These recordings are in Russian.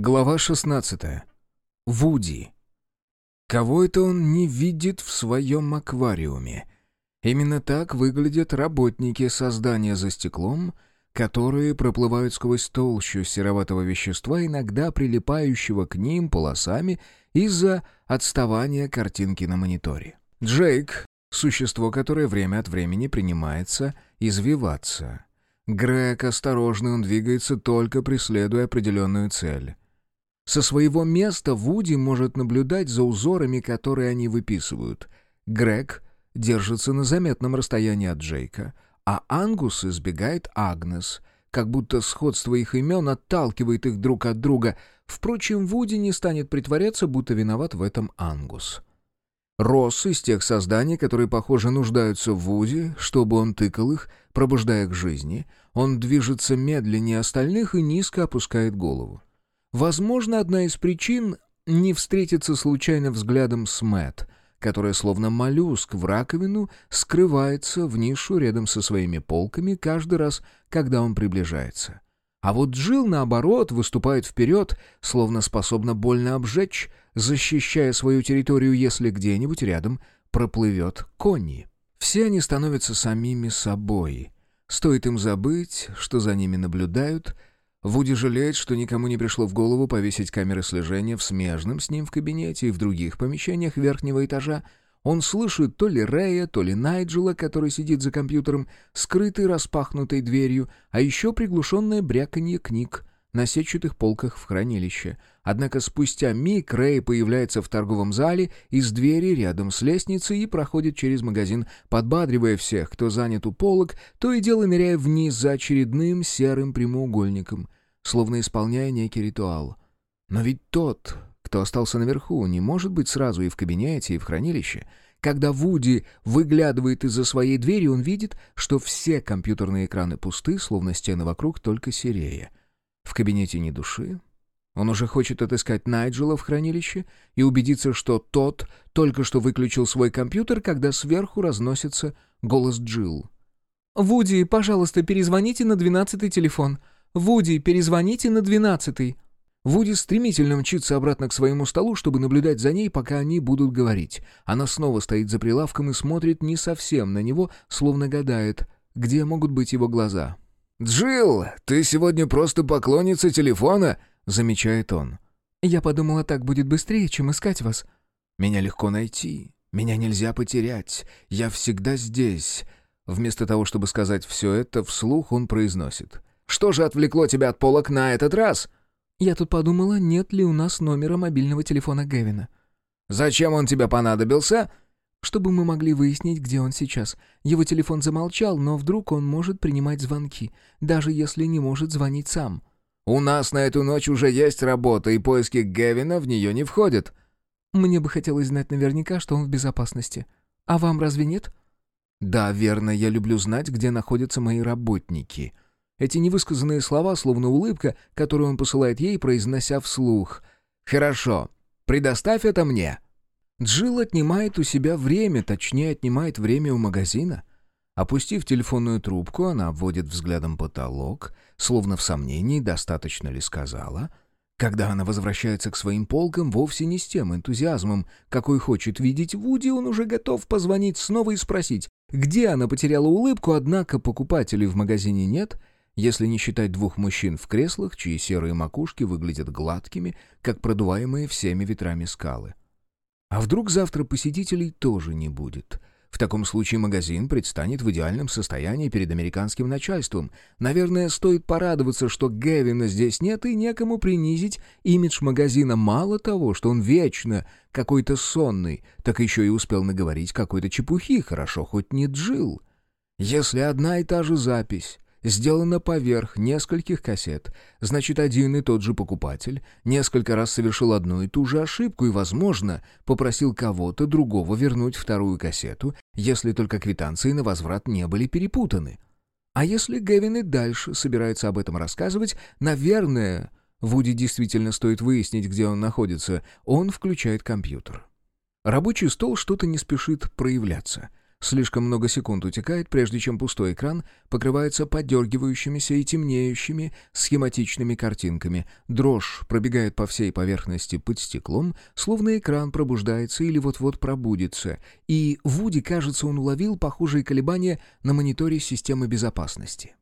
Глава 16. Вуди. Кого это он не видит в своем аквариуме? Именно так выглядят работники создания за стеклом, которые проплывают сквозь толщу сероватого вещества, иногда прилипающего к ним полосами из-за отставания картинки на мониторе. Джейк — существо, которое время от времени принимается извиваться. Грег осторожный, он двигается только преследуя определенную цель. Со своего места Вуди может наблюдать за узорами, которые они выписывают. Грег держится на заметном расстоянии от Джейка, а Ангус избегает Агнес, как будто сходство их имен отталкивает их друг от друга. Впрочем, Вуди не станет притворяться, будто виноват в этом Ангус. Росс из тех созданий, которые, похоже, нуждаются в Вуди, чтобы он тыкал их, пробуждая к жизни. Он движется медленнее остальных и низко опускает голову. Возможно, одна из причин — не встретиться случайно взглядом с Мэтт, которая словно моллюск в раковину скрывается в нишу рядом со своими полками каждый раз, когда он приближается. А вот Джилл, наоборот, выступает вперед, словно способна больно обжечь, защищая свою территорию, если где-нибудь рядом проплывет Конни. Все они становятся самими собой. Стоит им забыть, что за ними наблюдают — Вуди жалеет, что никому не пришло в голову повесить камеры слежения в смежном с ним в кабинете и в других помещениях верхнего этажа. Он слышит то ли Рэя, то ли Найджела, который сидит за компьютером, скрытый распахнутой дверью, а еще приглушенное бряканье книг на сетчатых полках в хранилище. Однако спустя миг Рэй появляется в торговом зале из двери рядом с лестницей и проходит через магазин, подбадривая всех, кто занят у полок, то и дело ныряя вниз за очередным серым прямоугольником, словно исполняя некий ритуал. Но ведь тот, кто остался наверху, не может быть сразу и в кабинете, и в хранилище. Когда Вуди выглядывает из-за своей двери, он видит, что все компьютерные экраны пусты, словно стены вокруг только серея. В кабинете ни души. Он уже хочет отыскать Найджела в хранилище и убедиться, что тот только что выключил свой компьютер, когда сверху разносится голос Джилл. «Вуди, пожалуйста, перезвоните на двенадцатый телефон. Вуди, перезвоните на двенадцатый». Вуди стремительно мчится обратно к своему столу, чтобы наблюдать за ней, пока они будут говорить. Она снова стоит за прилавком и смотрит не совсем на него, словно гадает, где могут быть его глаза. «Джилл, ты сегодня просто поклонница телефона!» — замечает он. «Я подумала, так будет быстрее, чем искать вас». «Меня легко найти. Меня нельзя потерять. Я всегда здесь». Вместо того, чтобы сказать все это, вслух он произносит. «Что же отвлекло тебя от полок на этот раз?» «Я тут подумала, нет ли у нас номера мобильного телефона Гевина». «Зачем он тебе понадобился?» чтобы мы могли выяснить, где он сейчас. Его телефон замолчал, но вдруг он может принимать звонки, даже если не может звонить сам. «У нас на эту ночь уже есть работа, и поиски Гевина в нее не входят». «Мне бы хотелось знать наверняка, что он в безопасности. А вам разве нет?» «Да, верно, я люблю знать, где находятся мои работники». Эти невысказанные слова, словно улыбка, которую он посылает ей, произнося вслух. «Хорошо, предоставь это мне». Джилл отнимает у себя время, точнее, отнимает время у магазина. Опустив телефонную трубку, она обводит взглядом потолок, словно в сомнении, достаточно ли сказала. Когда она возвращается к своим полкам, вовсе не с тем энтузиазмом, какой хочет видеть Вуди, он уже готов позвонить снова и спросить, где она потеряла улыбку, однако покупателей в магазине нет, если не считать двух мужчин в креслах, чьи серые макушки выглядят гладкими, как продуваемые всеми ветрами скалы. А вдруг завтра посетителей тоже не будет? В таком случае магазин предстанет в идеальном состоянии перед американским начальством. Наверное, стоит порадоваться, что Гевина здесь нет и некому принизить имидж магазина. Мало того, что он вечно какой-то сонный, так еще и успел наговорить какой-то чепухи, хорошо хоть не Джил. Если одна и та же запись сделано поверх нескольких кассет. Значит, один и тот же покупатель несколько раз совершил одну и ту же ошибку и, возможно, попросил кого-то другого вернуть вторую кассету, если только квитанции на возврат не были перепутаны. А если Гевин и дальше собирается об этом рассказывать, наверное, Вуди действительно стоит выяснить, где он находится. Он включает компьютер. Рабочий стол что-то не спешит проявляться — Слишком много секунд утекает, прежде чем пустой экран покрывается подергивающимися и темнеющими схематичными картинками. Дрожь пробегает по всей поверхности под стеклом, словно экран пробуждается или вот-вот пробудится. И Вуди, кажется, он уловил похожие колебания на мониторе системы безопасности.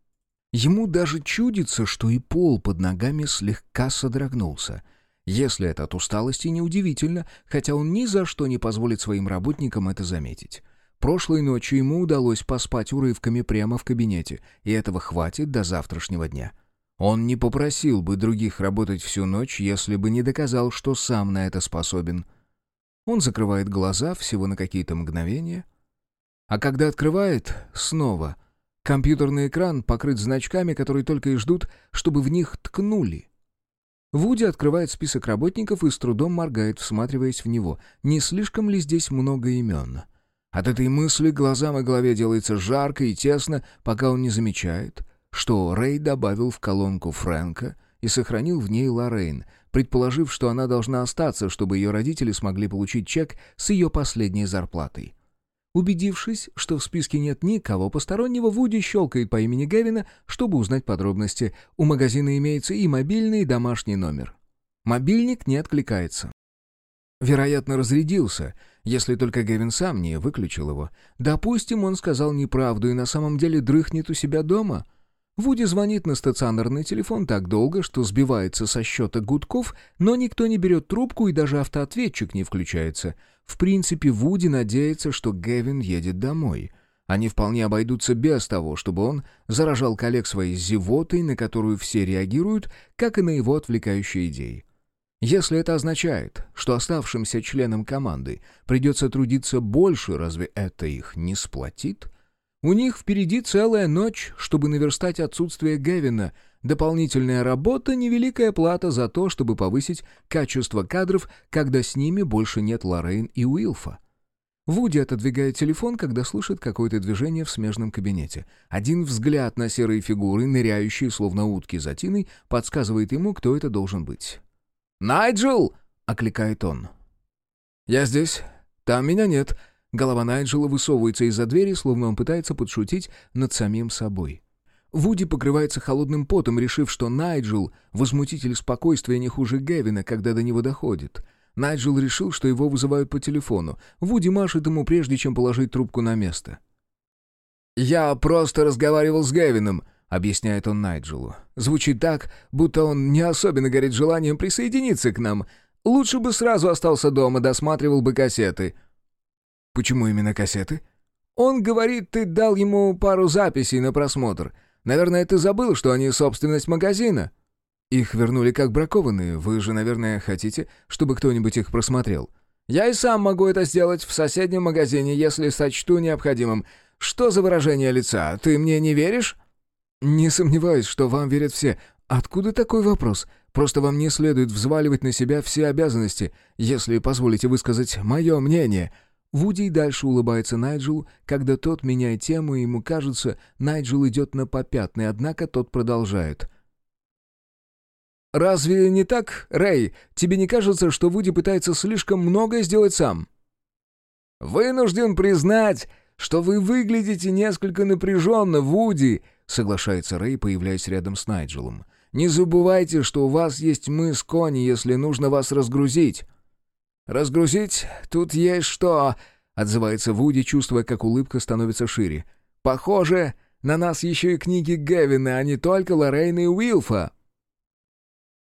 Ему даже чудится, что и пол под ногами слегка содрогнулся. Если это от усталости, неудивительно, хотя он ни за что не позволит своим работникам это заметить. Прошлой ночью ему удалось поспать урывками прямо в кабинете, и этого хватит до завтрашнего дня. Он не попросил бы других работать всю ночь, если бы не доказал, что сам на это способен. Он закрывает глаза всего на какие-то мгновения, а когда открывает, снова. Компьютерный экран покрыт значками, которые только и ждут, чтобы в них ткнули. Вуди открывает список работников и с трудом моргает, всматриваясь в него. Не слишком ли здесь много имен? — от этой мысли глазам и голове делается жарко и тесно, пока он не замечает, что Рэй добавил в колонку Фрэнка и сохранил в ней Лоррейн, предположив, что она должна остаться, чтобы ее родители смогли получить чек с ее последней зарплатой. Убедившись, что в списке нет никого постороннего, Вуди щелкает по имени Гевина, чтобы узнать подробности. У магазина имеется и мобильный, и домашний номер. Мобильник не откликается. Вероятно, разрядился — если только Гевин сам не выключил его. Допустим, он сказал неправду и на самом деле дрыхнет у себя дома. Вуди звонит на стационарный телефон так долго, что сбивается со счета гудков, но никто не берет трубку и даже автоответчик не включается. В принципе, Вуди надеется, что Гевин едет домой. Они вполне обойдутся без того, чтобы он заражал коллег своей зевотой, на которую все реагируют, как и на его отвлекающие идеи. Если это означает, что оставшимся членам команды придется трудиться больше, разве это их не сплотит? У них впереди целая ночь, чтобы наверстать отсутствие Гевина, дополнительная работа — невеликая плата за то, чтобы повысить качество кадров, когда с ними больше нет Лоррейн и Уилфа. Вуди отодвигает телефон, когда слышит какое-то движение в смежном кабинете. Один взгляд на серые фигуры, ныряющие, словно утки за тиной, подсказывает ему, кто это должен быть. «Найджел!» — окликает он. «Я здесь. Там меня нет». Голова Найджела высовывается из-за двери, словно он пытается подшутить над самим собой. Вуди покрывается холодным потом, решив, что Найджел — возмутитель спокойствия не хуже Гевина, когда до него доходит. Найджел решил, что его вызывают по телефону. Вуди машет ему, прежде чем положить трубку на место. «Я просто разговаривал с Гевином», — объясняет он Найджелу. «Звучит так, будто он не особенно горит желанием присоединиться к нам. Лучше бы сразу остался дома, досматривал бы кассеты». «Почему именно кассеты?» «Он говорит, ты дал ему пару записей на просмотр. Наверное, ты забыл, что они собственность магазина». «Их вернули как бракованные. Вы же, наверное, хотите, чтобы кто-нибудь их просмотрел?» «Я и сам могу это сделать в соседнем магазине, если сочту необходимым. Что за выражение лица? Ты мне не веришь?» «Не сомневаюсь, что вам верят все. Откуда такой вопрос? Просто вам не следует взваливать на себя все обязанности, если позволите высказать мое мнение». Вуди и дальше улыбается Найджелу, когда тот меняет тему, и ему кажется, Найджел идет на попятный, однако тот продолжает. «Разве не так, Рэй? Тебе не кажется, что Вуди пытается слишком многое сделать сам?» «Вынужден признать, что вы выглядите несколько напряженно, Вуди», — соглашается Рэй, появляясь рядом с Найджелом. «Не забывайте, что у вас есть мы с Кони, если нужно вас разгрузить». «Разгрузить? Тут есть что...» — отзывается Вуди, чувствуя, как улыбка становится шире. «Похоже, на нас еще и книги Гевина, а не только Лоррейна и Уилфа».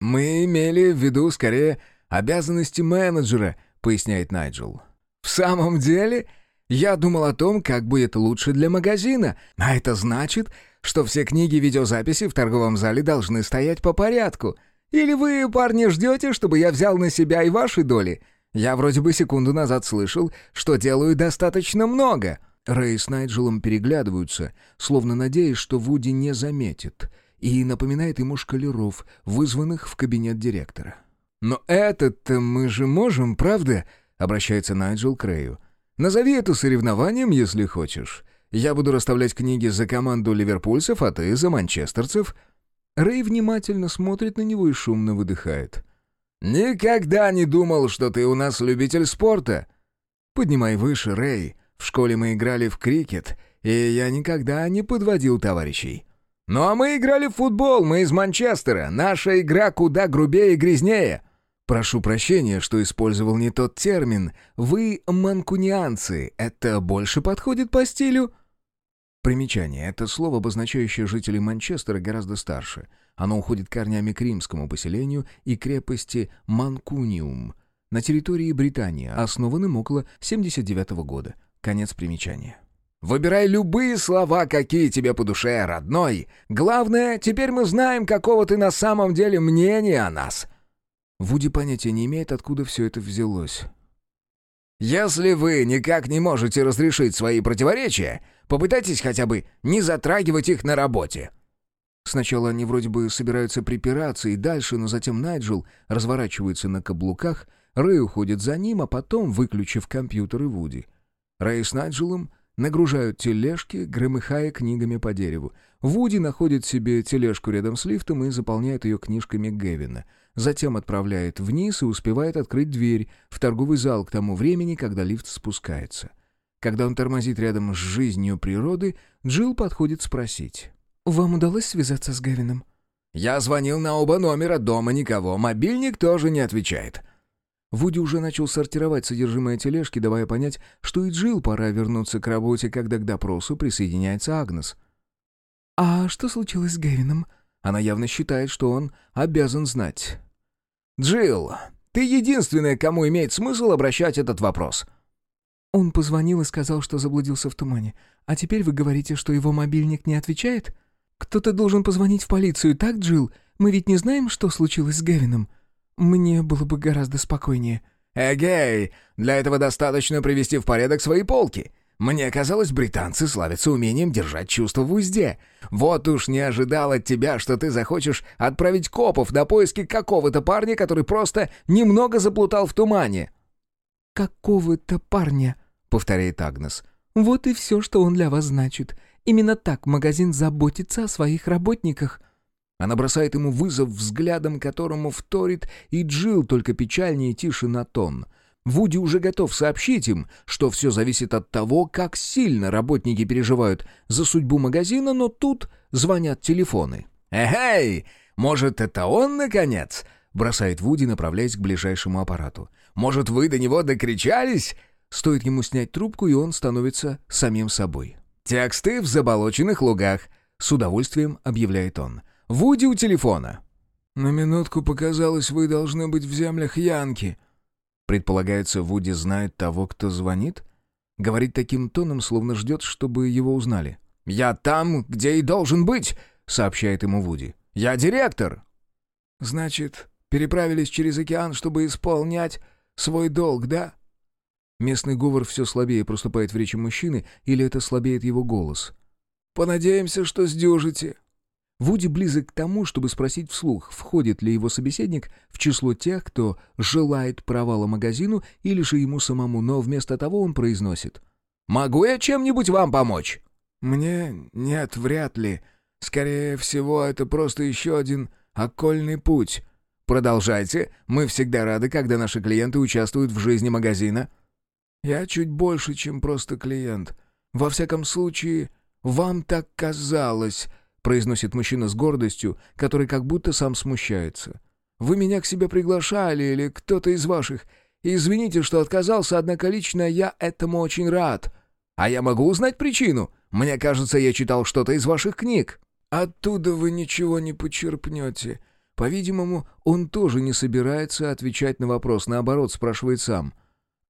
«Мы имели в виду, скорее, обязанности менеджера», — поясняет Найджел. «В самом деле...» Я думал о том, как будет лучше для магазина, а это значит, что все книги видеозаписи в торговом зале должны стоять по порядку. Или вы, парни, ждете, чтобы я взял на себя и ваши доли? Я вроде бы секунду назад слышал, что делаю достаточно много». Рэй с Найджелом переглядываются, словно надеясь, что Вуди не заметит, и напоминает ему шкалеров, вызванных в кабинет директора. «Но этот-то мы же можем, правда?» — обращается Найджел к Рэю. Назови это соревнованием, если хочешь. Я буду расставлять книги за команду ливерпульцев, а ты за манчестерцев». Рэй внимательно смотрит на него и шумно выдыхает. «Никогда не думал, что ты у нас любитель спорта!» «Поднимай выше, Рэй. В школе мы играли в крикет, и я никогда не подводил товарищей. Ну а мы играли в футбол, мы из Манчестера. Наша игра куда грубее и грязнее. Прошу прощения, что использовал не тот термин. Вы манкунианцы. Это больше подходит по стилю? Примечание. Это слово, обозначающее жителей Манчестера, гораздо старше. Оно уходит корнями к римскому поселению и крепости Манкуниум на территории Британии, основанным около 79 года. Конец примечания. Выбирай любые слова, какие тебе по душе, родной. Главное, теперь мы знаем, какого ты на самом деле мнения о нас». Вуди понятия не имеет, откуда все это взялось. «Если вы никак не можете разрешить свои противоречия, попытайтесь хотя бы не затрагивать их на работе». Сначала они вроде бы собираются припираться и дальше, но затем Найджел разворачивается на каблуках, Рэй уходит за ним, а потом, выключив компьютер и Вуди. Рэй с Найджелом нагружают тележки, громыхая книгами по дереву. Вуди находит себе тележку рядом с лифтом и заполняет ее книжками Гевина. Затем отправляет вниз и успевает открыть дверь в торговый зал к тому времени, когда лифт спускается. Когда он тормозит рядом с жизнью природы, Джилл подходит спросить. «Вам удалось связаться с Гевином?» «Я звонил на оба номера, дома никого. Мобильник тоже не отвечает». Вуди уже начал сортировать содержимое тележки, давая понять, что и Джилл пора вернуться к работе, когда к допросу присоединяется Агнес. «А что случилось с Гевином?» Она явно считает, что он обязан знать. «Джилл, ты единственная, кому имеет смысл обращать этот вопрос». Он позвонил и сказал, что заблудился в тумане. А теперь вы говорите, что его мобильник не отвечает? Кто-то должен позвонить в полицию, так, Джилл? Мы ведь не знаем, что случилось с Гевином. Мне было бы гораздо спокойнее». «Эгей, для этого достаточно привести в порядок свои полки. Мне казалось, британцы славятся умением держать чувства в узде. Вот уж не ожидал от тебя, что ты захочешь отправить копов на поиски какого-то парня, который просто немного заплутал в тумане». «Какого-то парня», — повторяет Агнес. «Вот и все, что он для вас значит. Именно так магазин заботится о своих работниках». Она бросает ему вызов взглядом, которому вторит и Джил только печальнее и тише на тон. Вуди уже готов сообщить им, что все зависит от того, как сильно работники переживают за судьбу магазина, но тут звонят телефоны. «Эй, может, это он, наконец?» — бросает Вуди, направляясь к ближайшему аппарату. «Может, вы до него докричались?» Стоит ему снять трубку, и он становится самим собой. «Тексты в заболоченных лугах», — с удовольствием объявляет он. Вуди у телефона. «На минутку показалось, вы должны быть в землях Янки». Предполагается, Вуди знает того, кто звонит? Говорит таким тоном, словно ждет, чтобы его узнали. «Я там, где и должен быть», — сообщает ему Вуди. «Я директор». «Значит, переправились через океан, чтобы исполнять свой долг, да?» Местный говор все слабее проступает в речи мужчины, или это слабеет его голос. «Понадеемся, что сдюжите. Вуди близок к тому, чтобы спросить вслух, входит ли его собеседник в число тех, кто желает провала магазину или же ему самому, но вместо того он произносит «Могу я чем-нибудь вам помочь?» «Мне? Нет, вряд ли. Скорее всего, это просто еще один окольный путь». «Продолжайте. Мы всегда рады, когда наши клиенты участвуют в жизни магазина». «Я чуть больше, чем просто клиент. Во всяком случае, вам так казалось», — произносит мужчина с гордостью, который как будто сам смущается. «Вы меня к себе приглашали или кто-то из ваших. Извините, что отказался, однако лично я этому очень рад. А я могу узнать причину? Мне кажется, я читал что-то из ваших книг». «Оттуда вы ничего не почерпнете». По-видимому, он тоже не собирается отвечать на вопрос, наоборот, спрашивает сам.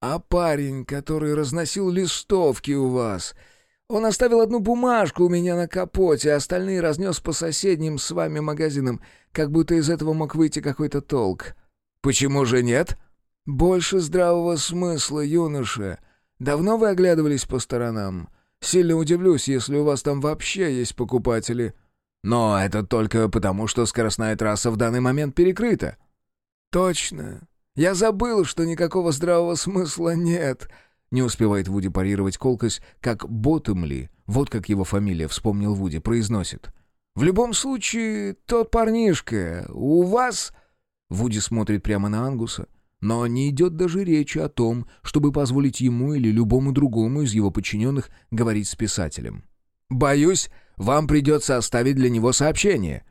«А парень, который разносил листовки у вас, он оставил одну бумажку у меня на капоте, а остальные разнес по соседним с вами магазинам, как будто из этого мог выйти какой-то толк. Почему же нет? Больше здравого смысла, юноша. Давно вы оглядывались по сторонам? Сильно удивлюсь, если у вас там вообще есть покупатели. Но это только потому, что скоростная трасса в данный момент перекрыта. Точно. Я забыл, что никакого здравого смысла нет. Не успевает Вуди парировать колкость, как Боттемли, вот как его фамилия, вспомнил Вуди, произносит. «В любом случае, тот парнишка у вас...» Вуди смотрит прямо на Ангуса. но не идет даже речи о том, чтобы позволить ему или любому другому из его подчиненных говорить с писателем. «Боюсь, вам придется оставить для него сообщение».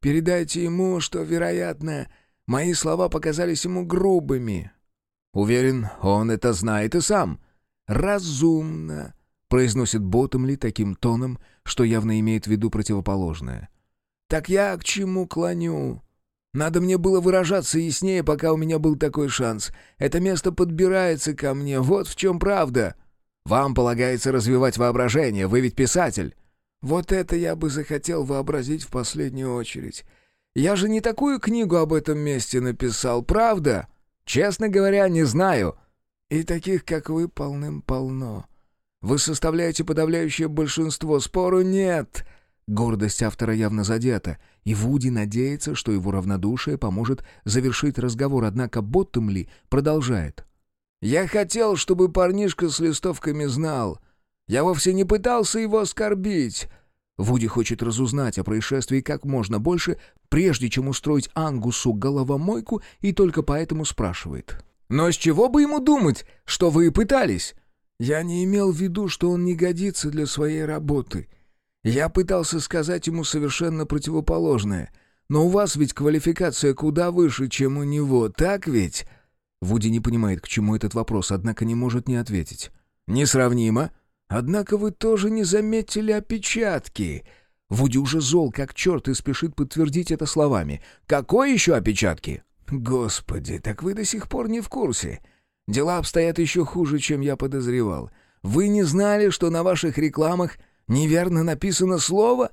«Передайте ему, что, вероятно, мои слова показались ему грубыми». «Уверен, он это знает и сам». «Разумно», — произносит Боттомли таким тоном, что явно имеет в виду противоположное. «Так я к чему клоню? Надо мне было выражаться яснее, пока у меня был такой шанс. Это место подбирается ко мне, вот в чем правда. Вам полагается развивать воображение, вы ведь писатель. Вот это я бы захотел вообразить в последнюю очередь. Я же не такую книгу об этом месте написал, правда? Честно говоря, не знаю. И таких, как вы, полным-полно. Вы составляете подавляющее большинство, спору нет. Гордость автора явно задета, и Вуди надеется, что его равнодушие поможет завершить разговор, однако Боттемли продолжает. «Я хотел, чтобы парнишка с листовками знал. Я вовсе не пытался его оскорбить». Вуди хочет разузнать о происшествии как можно больше, прежде чем устроить Ангусу головомойку, и только поэтому спрашивает. «Но с чего бы ему думать, что вы пытались?» «Я не имел в виду, что он не годится для своей работы. Я пытался сказать ему совершенно противоположное. Но у вас ведь квалификация куда выше, чем у него, так ведь?» Вуди не понимает, к чему этот вопрос, однако не может не ответить. «Несравнимо. Однако вы тоже не заметили опечатки». Вуди уже зол, как черт, и спешит подтвердить это словами. «Какой еще опечатки?» «Господи, так вы до сих пор не в курсе. Дела обстоят еще хуже, чем я подозревал. Вы не знали, что на ваших рекламах Неверно написано слово?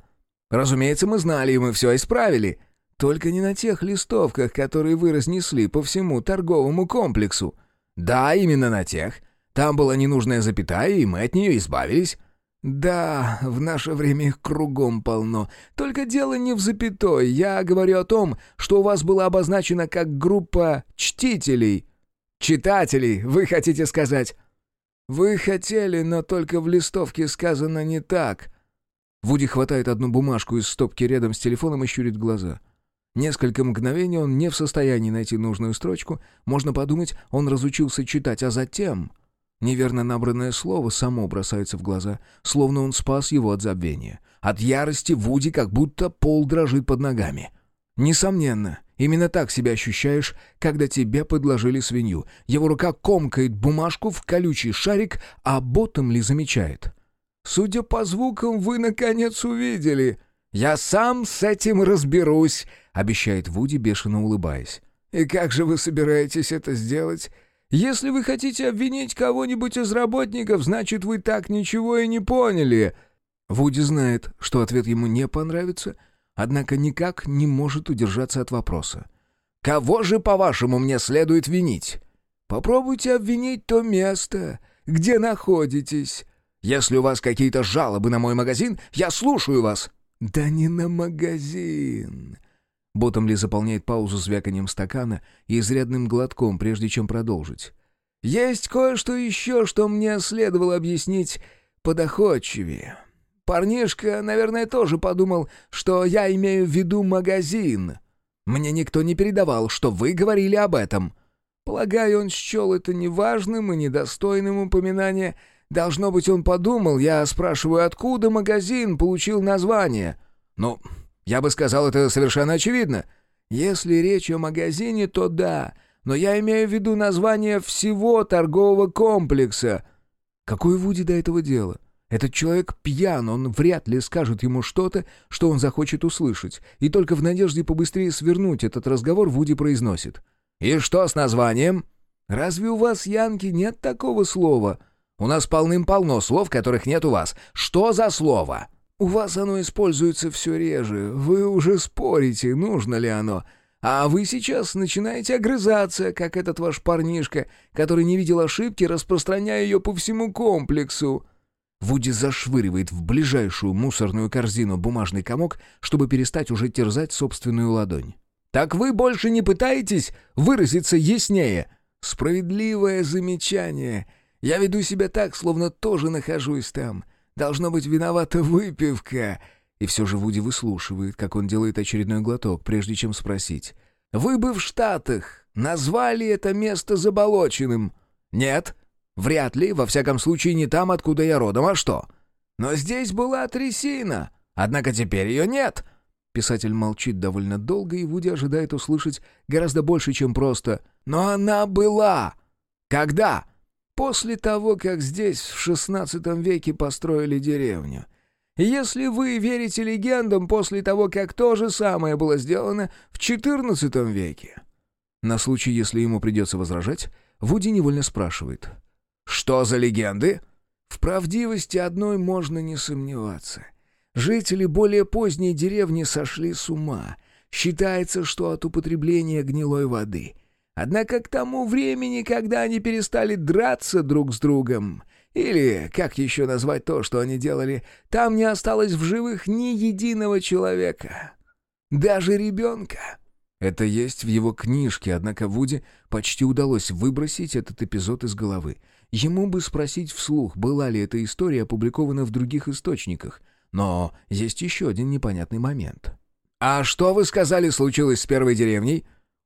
Разумеется, мы знали, и мы все исправили. Только не на тех листовках, которые вы разнесли по всему торговому комплексу. Да, именно на тех. Там была ненужная запятая, и мы от нее избавились. «Да, в наше время их кругом полно. Только дело не в запятой. Я говорю о том, что у вас была обозначена как группа чтителей. Читателей, вы хотите сказать. «Вы хотели, но только в листовке сказано не так». Вуди хватает одну бумажку из стопки рядом с телефоном и щурит глаза. Несколько мгновений он не в состоянии найти нужную строчку. Можно подумать, он разучился читать, а затем... Неверно набранное слово само бросается в глаза, словно он спас его от забвения. От ярости Вуди как будто пол дрожит под ногами. Несомненно, Именно так себя ощущаешь, когда тебе подложили свинью. Его рука комкает бумажку в колючий шарик, а ботом ли замечает. «Судя по звукам, вы, наконец, увидели. Я сам с этим разберусь», — обещает Вуди, бешено улыбаясь. «И как же вы собираетесь это сделать?» «Если вы хотите обвинить кого-нибудь из работников, значит, вы так ничего и не поняли». Вуди знает, что ответ ему не понравится — однако никак не может удержаться от вопроса. «Кого же, по-вашему, мне следует винить?» «Попробуйте обвинить то место, где находитесь. Если у вас какие-то жалобы на мой магазин, я слушаю вас». «Да не на магазин». Ботомли заполняет паузу звяканием стакана и изрядным глотком, прежде чем продолжить. «Есть кое-что еще, что мне следовало объяснить подоходчивее. Парнишка, наверное, тоже подумал, что я имею в виду магазин. Мне никто не передавал, что вы говорили об этом. Полагаю, он счел это неважным и недостойным упоминания. Должно быть, он подумал, я спрашиваю, откуда магазин получил название. Ну, я бы сказал, это совершенно очевидно. Если речь о магазине, то да, но я имею в виду название всего торгового комплекса. Какое Вуди до этого дело? Этот человек пьян, он вряд ли скажет ему что-то, что он захочет услышать, и только в надежде побыстрее свернуть этот разговор Вуди произносит. «И что с названием?» «Разве у вас, Янки, нет такого слова?» «У нас полным-полно слов, которых нет у вас. Что за слово?» «У вас оно используется все реже. Вы уже спорите, нужно ли оно. А вы сейчас начинаете огрызаться, как этот ваш парнишка, который не видел ошибки, распространяя ее по всему комплексу». Вуди зашвыривает в ближайшую мусорную корзину бумажный комок, чтобы перестать уже терзать собственную ладонь. «Так вы больше не пытаетесь выразиться яснее?» «Справедливое замечание. Я веду себя так, словно тоже нахожусь там. Должно быть виновата выпивка». И все же Вуди выслушивает, как он делает очередной глоток, прежде чем спросить. «Вы бы в Штатах назвали это место заболоченным. Нет, вряд ли, во всяком случае не там, откуда я родом, а что? Но здесь была трясина, однако теперь ее нет». Писатель молчит довольно долго, и Вуди ожидает услышать гораздо больше, чем просто «Но она была!» «Когда?» «После того, как здесь в XVI веке построили деревню. Если вы верите легендам, после того, как то же самое было сделано в XIV веке». На случай, если ему придется возражать, Вуди невольно спрашивает. «Что за легенды?» В правдивости одной можно не сомневаться. Жители более поздней деревни сошли с ума. Считается, что от употребления гнилой воды. Однако к тому времени, когда они перестали драться друг с другом, или, как еще назвать то, что они делали, там не осталось в живых ни единого человека. Даже ребенка. Это есть в его книжке, однако Вуди почти удалось выбросить этот эпизод из головы. Ему бы спросить вслух, была ли эта история опубликована в других источниках. Но есть еще один непонятный момент. «А что, вы сказали, случилось с первой деревней?»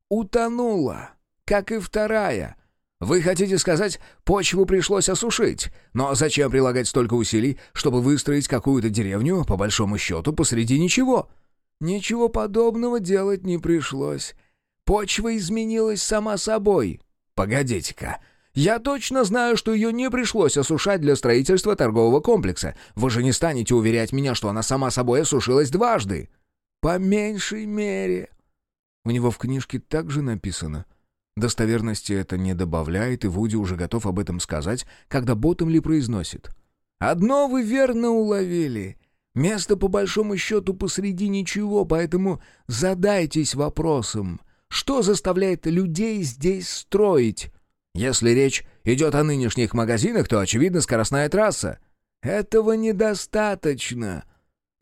«Утонула, как и вторая. Вы хотите сказать, почву пришлось осушить? Но зачем прилагать столько усилий, чтобы выстроить какую-то деревню, по большому счету, посреди ничего?» «Ничего подобного делать не пришлось. Почва изменилась сама собой». «Погодите-ка, я точно знаю, что ее не пришлось осушать для строительства торгового комплекса. Вы же не станете уверять меня, что она сама собой осушилась дважды. По меньшей мере. У него в книжке также написано. Достоверности это не добавляет, и Вуди уже готов об этом сказать, когда Боттемли произносит. «Одно вы верно уловили. Место, по большому счету, посреди ничего, поэтому задайтесь вопросом, что заставляет людей здесь строить?» Если речь идет о нынешних магазинах, то, очевидно, скоростная трасса. Этого недостаточно.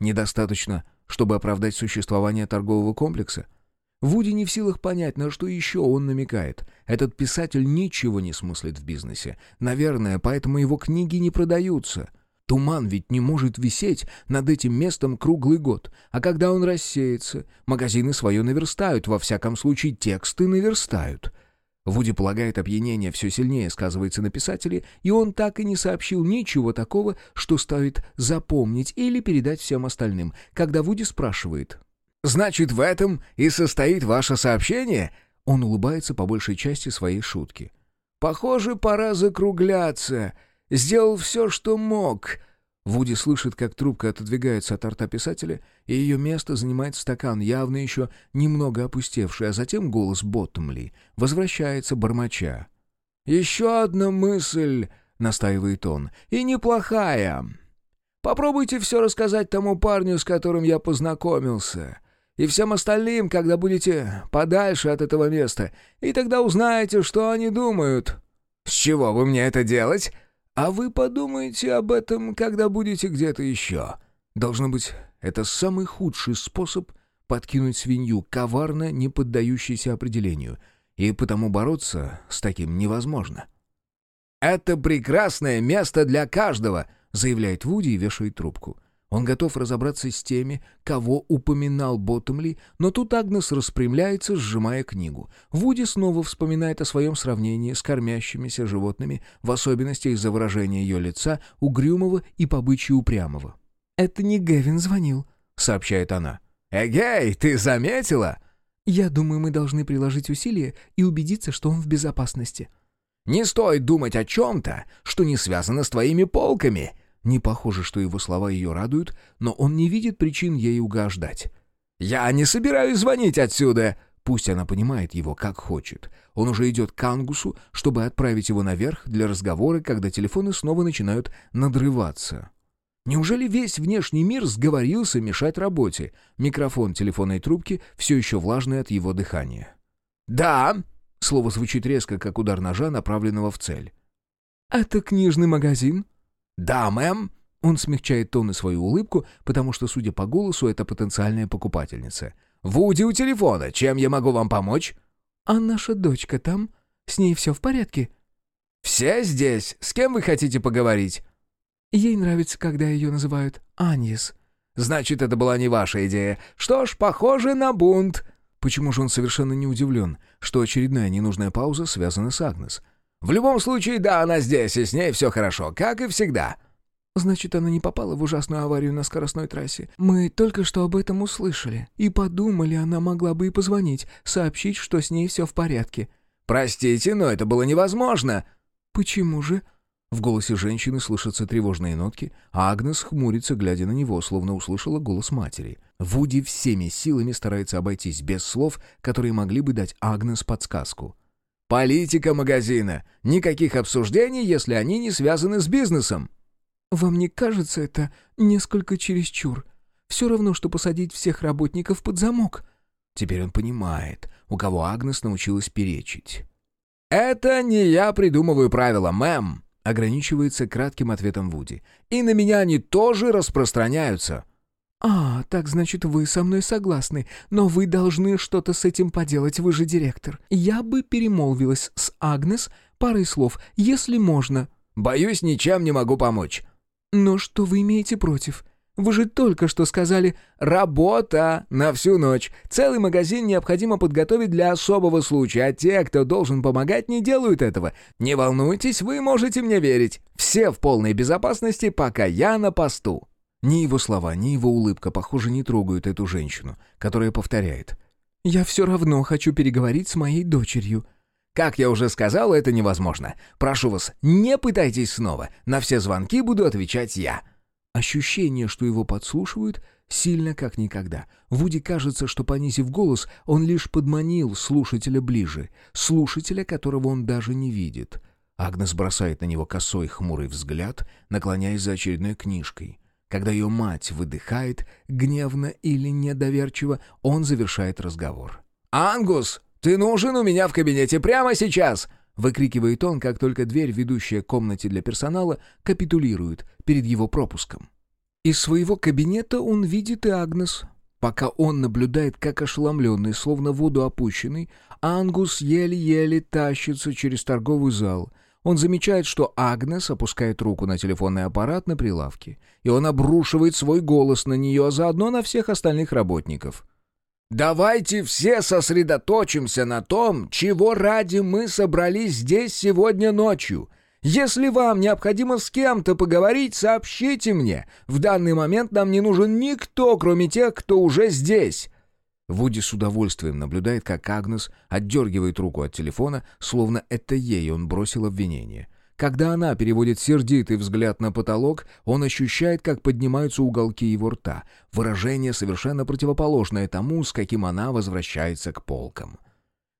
Недостаточно, чтобы оправдать существование торгового комплекса? Вуди не в силах понять, на что еще он намекает. Этот писатель ничего не смыслит в бизнесе. Наверное, поэтому его книги не продаются. Туман ведь не может висеть над этим местом круглый год. А когда он рассеется, магазины свое наверстают, во всяком случае тексты наверстают. Вуди полагает, опьянение все сильнее сказывается на писателе, и он так и не сообщил ничего такого, что стоит запомнить или передать всем остальным, когда Вуди спрашивает. «Значит, в этом и состоит ваше сообщение?» Он улыбается по большей части своей шутки. «Похоже, пора закругляться. Сделал все, что мог. Вуди слышит, как трубка отодвигается от рта писателя, и ее место занимает стакан, явно еще немного опустевший, а затем голос Боттомли возвращается бормоча. «Еще одна мысль», — настаивает он, — «и неплохая. Попробуйте все рассказать тому парню, с которым я познакомился, и всем остальным, когда будете подальше от этого места, и тогда узнаете, что они думают». «С чего вы мне это делать?» А вы подумайте об этом, когда будете где-то еще. Должно быть, это самый худший способ подкинуть свинью, коварно не поддающийся определению, и потому бороться с таким невозможно. «Это прекрасное место для каждого», — заявляет Вуди и вешает трубку. Он готов разобраться с теми, кого упоминал Боттомли, но тут Агнес распрямляется, сжимая книгу. Вуди снова вспоминает о своем сравнении с кормящимися животными, в особенности из-за выражения ее лица, угрюмого и побычьи упрямого. «Это не Гевин звонил», — сообщает она. «Эгей, ты заметила?» «Я думаю, мы должны приложить усилия и убедиться, что он в безопасности». «Не стоит думать о чем-то, что не связано с твоими полками», не похоже, что его слова ее радуют, но он не видит причин ей угождать. «Я не собираюсь звонить отсюда!» Пусть она понимает его как хочет. Он уже идет к Ангусу, чтобы отправить его наверх для разговора, когда телефоны снова начинают надрываться. Неужели весь внешний мир сговорился мешать работе? Микрофон телефонной трубки все еще влажный от его дыхания. «Да!» — слово звучит резко, как удар ножа, направленного в цель. «Это книжный магазин?» «Да, мэм». Он смягчает тон и свою улыбку, потому что, судя по голосу, это потенциальная покупательница. «Вуди у телефона. Чем я могу вам помочь?» «А наша дочка там? С ней все в порядке?» «Все здесь. С кем вы хотите поговорить?» «Ей нравится, когда ее называют Аньес». «Значит, это была не ваша идея. Что ж, похоже на бунт». Почему же он совершенно не удивлен, что очередная ненужная пауза связана с Агнес? «В любом случае, да, она здесь, и с ней все хорошо, как и всегда». «Значит, она не попала в ужасную аварию на скоростной трассе. Мы только что об этом услышали. И подумали, она могла бы и позвонить, сообщить, что с ней все в порядке». «Простите, но это было невозможно». «Почему же?» В голосе женщины слышатся тревожные нотки, а Агнес хмурится, глядя на него, словно услышала голос матери. Вуди всеми силами старается обойтись без слов, которые могли бы дать Агнес подсказку. «Политика магазина. Никаких обсуждений, если они не связаны с бизнесом». «Вам не кажется это несколько чересчур? Все равно, что посадить всех работников под замок». Теперь он понимает, у кого Агнес научилась перечить. «Это не я придумываю правила, мэм», — ограничивается кратким ответом Вуди. «И на меня они тоже распространяются». «А, так значит, вы со мной согласны, но вы должны что-то с этим поделать, вы же директор. Я бы перемолвилась с Агнес парой слов, если можно». «Боюсь, ничем не могу помочь». «Но что вы имеете против? Вы же только что сказали «работа» на всю ночь. Целый магазин необходимо подготовить для особого случая, а те, кто должен помогать, не делают этого. Не волнуйтесь, вы можете мне верить. Все в полной безопасности, пока я на посту». Ни его слова, ни его улыбка, похоже, не трогают эту женщину, которая повторяет. «Я все равно хочу переговорить с моей дочерью». «Как я уже сказал, это невозможно. Прошу вас, не пытайтесь снова. На все звонки буду отвечать я». Ощущение, что его подслушивают, сильно как никогда. Вуди кажется, что, понизив голос, он лишь подманил слушателя ближе, слушателя, которого он даже не видит. Агнес бросает на него косой хмурый взгляд, наклоняясь за очередной книжкой. Когда ее мать выдыхает, гневно или недоверчиво, он завершает разговор. «Ангус, ты нужен у меня в кабинете прямо сейчас!» выкрикивает он, как только дверь, ведущая к комнате для персонала, капитулирует перед его пропуском. Из своего кабинета он видит и Агнес. Пока он наблюдает, как ошеломленный, словно воду опущенный, Ангус еле-еле тащится через торговый зал — он замечает, что Агнес опускает руку на телефонный аппарат на прилавке, и он обрушивает свой голос на нее, а заодно на всех остальных работников. «Давайте все сосредоточимся на том, чего ради мы собрались здесь сегодня ночью. Если вам необходимо с кем-то поговорить, сообщите мне. В данный момент нам не нужен никто, кроме тех, кто уже здесь. Вуди с удовольствием наблюдает, как Агнес отдергивает руку от телефона, словно это ей он бросил обвинение. Когда она переводит сердитый взгляд на потолок, он ощущает, как поднимаются уголки его рта. Выражение совершенно противоположное тому, с каким она возвращается к полкам.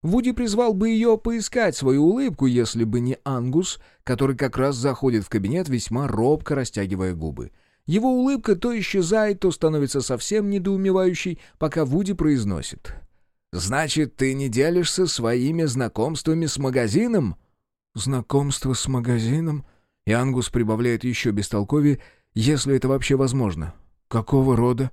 Вуди призвал бы ее поискать свою улыбку, если бы не Ангус, который как раз заходит в кабинет, весьма робко растягивая губы. Его улыбка то исчезает, то становится совсем недоумевающей, пока Вуди произносит. «Значит, ты не делишься своими знакомствами с магазином?» «Знакомство с магазином?» И Ангус прибавляет еще бестолковее, если это вообще возможно. «Какого рода?»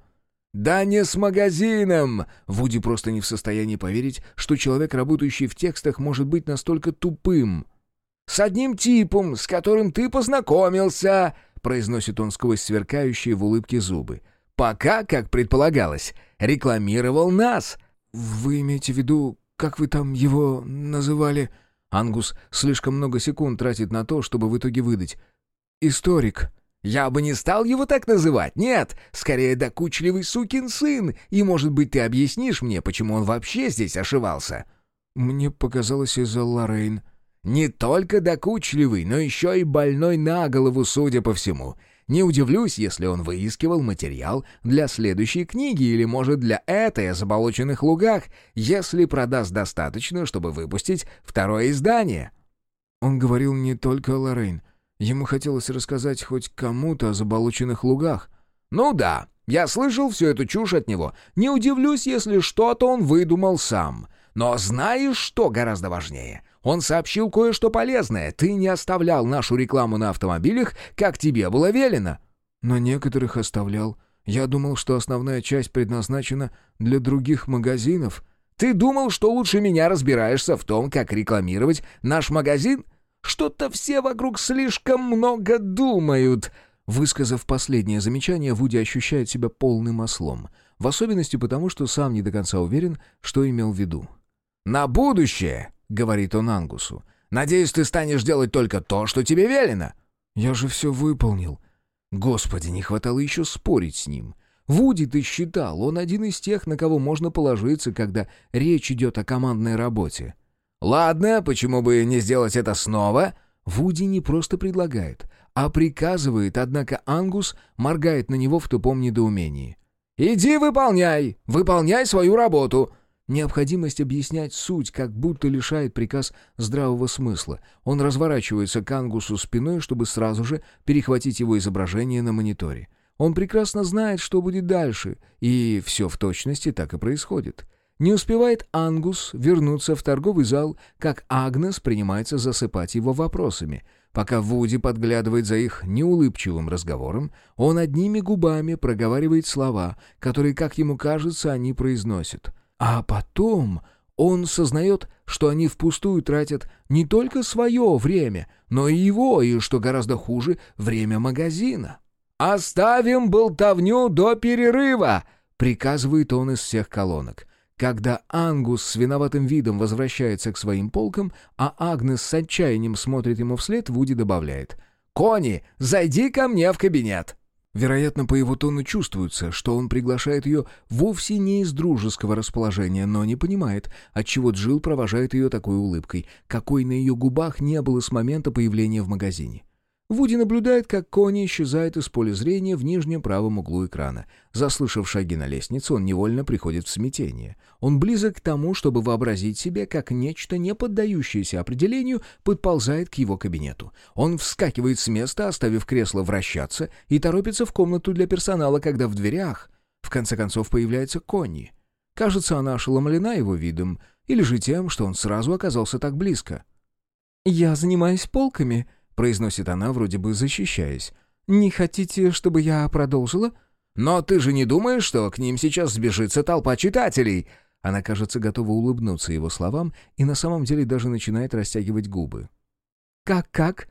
«Да не с магазином!» Вуди просто не в состоянии поверить, что человек, работающий в текстах, может быть настолько тупым. «С одним типом, с которым ты познакомился!» Произносит он сквозь сверкающие в улыбке зубы. «Пока, как предполагалось, рекламировал нас!» «Вы имеете в виду, как вы там его называли?» Ангус слишком много секунд тратит на то, чтобы в итоге выдать. «Историк». «Я бы не стал его так называть, нет, скорее докучливый сукин сын, и, может быть, ты объяснишь мне, почему он вообще здесь ошивался?» «Мне показалось из-за Лоррейн». Не только докучливый, но еще и больной на голову, судя по всему. Не удивлюсь, если он выискивал материал для следующей книги или, может, для этой о заболоченных лугах, если продаст достаточно, чтобы выпустить второе издание. Он говорил не только Лоррейн. Ему хотелось рассказать хоть кому-то о заболоченных лугах. «Ну да, я слышал всю эту чушь от него. Не удивлюсь, если что-то он выдумал сам. Но знаешь, что гораздо важнее? Он сообщил кое-что полезное. Ты не оставлял нашу рекламу на автомобилях, как тебе было велено». «На некоторых оставлял. Я думал, что основная часть предназначена для других магазинов». «Ты думал, что лучше меня разбираешься в том, как рекламировать наш магазин? Что-то все вокруг слишком много думают». Высказав последнее замечание, Вуди ощущает себя полным ослом. В особенности потому, что сам не до конца уверен, что имел в виду. «На будущее!» — говорит он Ангусу. «Надеюсь, ты станешь делать только то, что тебе велено!» «Я же все выполнил!» Господи, не хватало еще спорить с ним. Вуди ты считал, он один из тех, на кого можно положиться, когда речь идет о командной работе. «Ладно, почему бы не сделать это снова?» Вуди не просто предлагает, а приказывает, однако Ангус моргает на него в тупом недоумении. «Иди выполняй! Выполняй свою работу!» Необходимость объяснять суть как будто лишает приказ здравого смысла. Он разворачивается к Ангусу спиной, чтобы сразу же перехватить его изображение на мониторе. Он прекрасно знает, что будет дальше, и все в точности так и происходит. Не успевает Ангус вернуться в торговый зал, как Агнес принимается засыпать его вопросами. Пока Вуди подглядывает за их неулыбчивым разговором, он одними губами проговаривает слова, которые, как ему кажется, они произносят. А потом он сознает, что они впустую тратят не только свое время, но и его, и, что гораздо хуже, время магазина. «Оставим болтовню до перерыва!» — приказывает он из всех колонок. Когда Ангус с виноватым видом возвращается к своим полкам, а Агнес с отчаянием смотрит ему вслед, Вуди добавляет «Кони, зайди ко мне в кабинет!» Вероятно, по его тону чувствуется, что он приглашает ее вовсе не из дружеского расположения, но не понимает, отчего Джилл провожает ее такой улыбкой, какой на ее губах не было с момента появления в магазине. Вуди наблюдает, как Кони исчезает из поля зрения в нижнем правом углу экрана. Заслышав шаги на лестнице, он невольно приходит в смятение. Он близок к тому, чтобы вообразить себе, как нечто, не поддающееся определению, подползает к его кабинету. Он вскакивает с места, оставив кресло вращаться, и торопится в комнату для персонала, когда в дверях, в конце концов, появляется Конни. Кажется, она ошеломлена его видом, или же тем, что он сразу оказался так близко. «Я занимаюсь полками», — произносит она, вроде бы защищаясь. «Не хотите, чтобы я продолжила?» «Но ты же не думаешь, что к ним сейчас сбежится толпа читателей?» Она, кажется, готова улыбнуться его словам и на самом деле даже начинает растягивать губы. «Как-как?»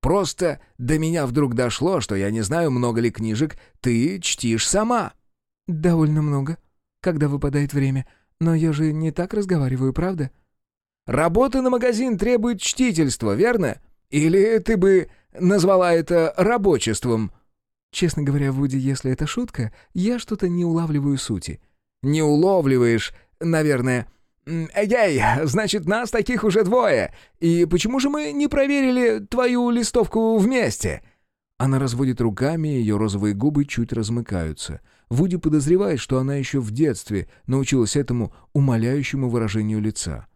«Просто до меня вдруг дошло, что я не знаю, много ли книжек ты чтишь сама». «Довольно много, когда выпадает время. Но я же не так разговариваю, правда?» «Работа на магазин требует чтительства, верно? Или ты бы назвала это рабочеством?» «Честно говоря, Вуди, если это шутка, я что-то не улавливаю сути». «Не уловливаешь, наверное. Эй, значит, нас таких уже двое. И почему же мы не проверили твою листовку вместе?» Она разводит руками, ее розовые губы чуть размыкаются. Вуди подозревает, что она еще в детстве научилась этому умоляющему выражению лица.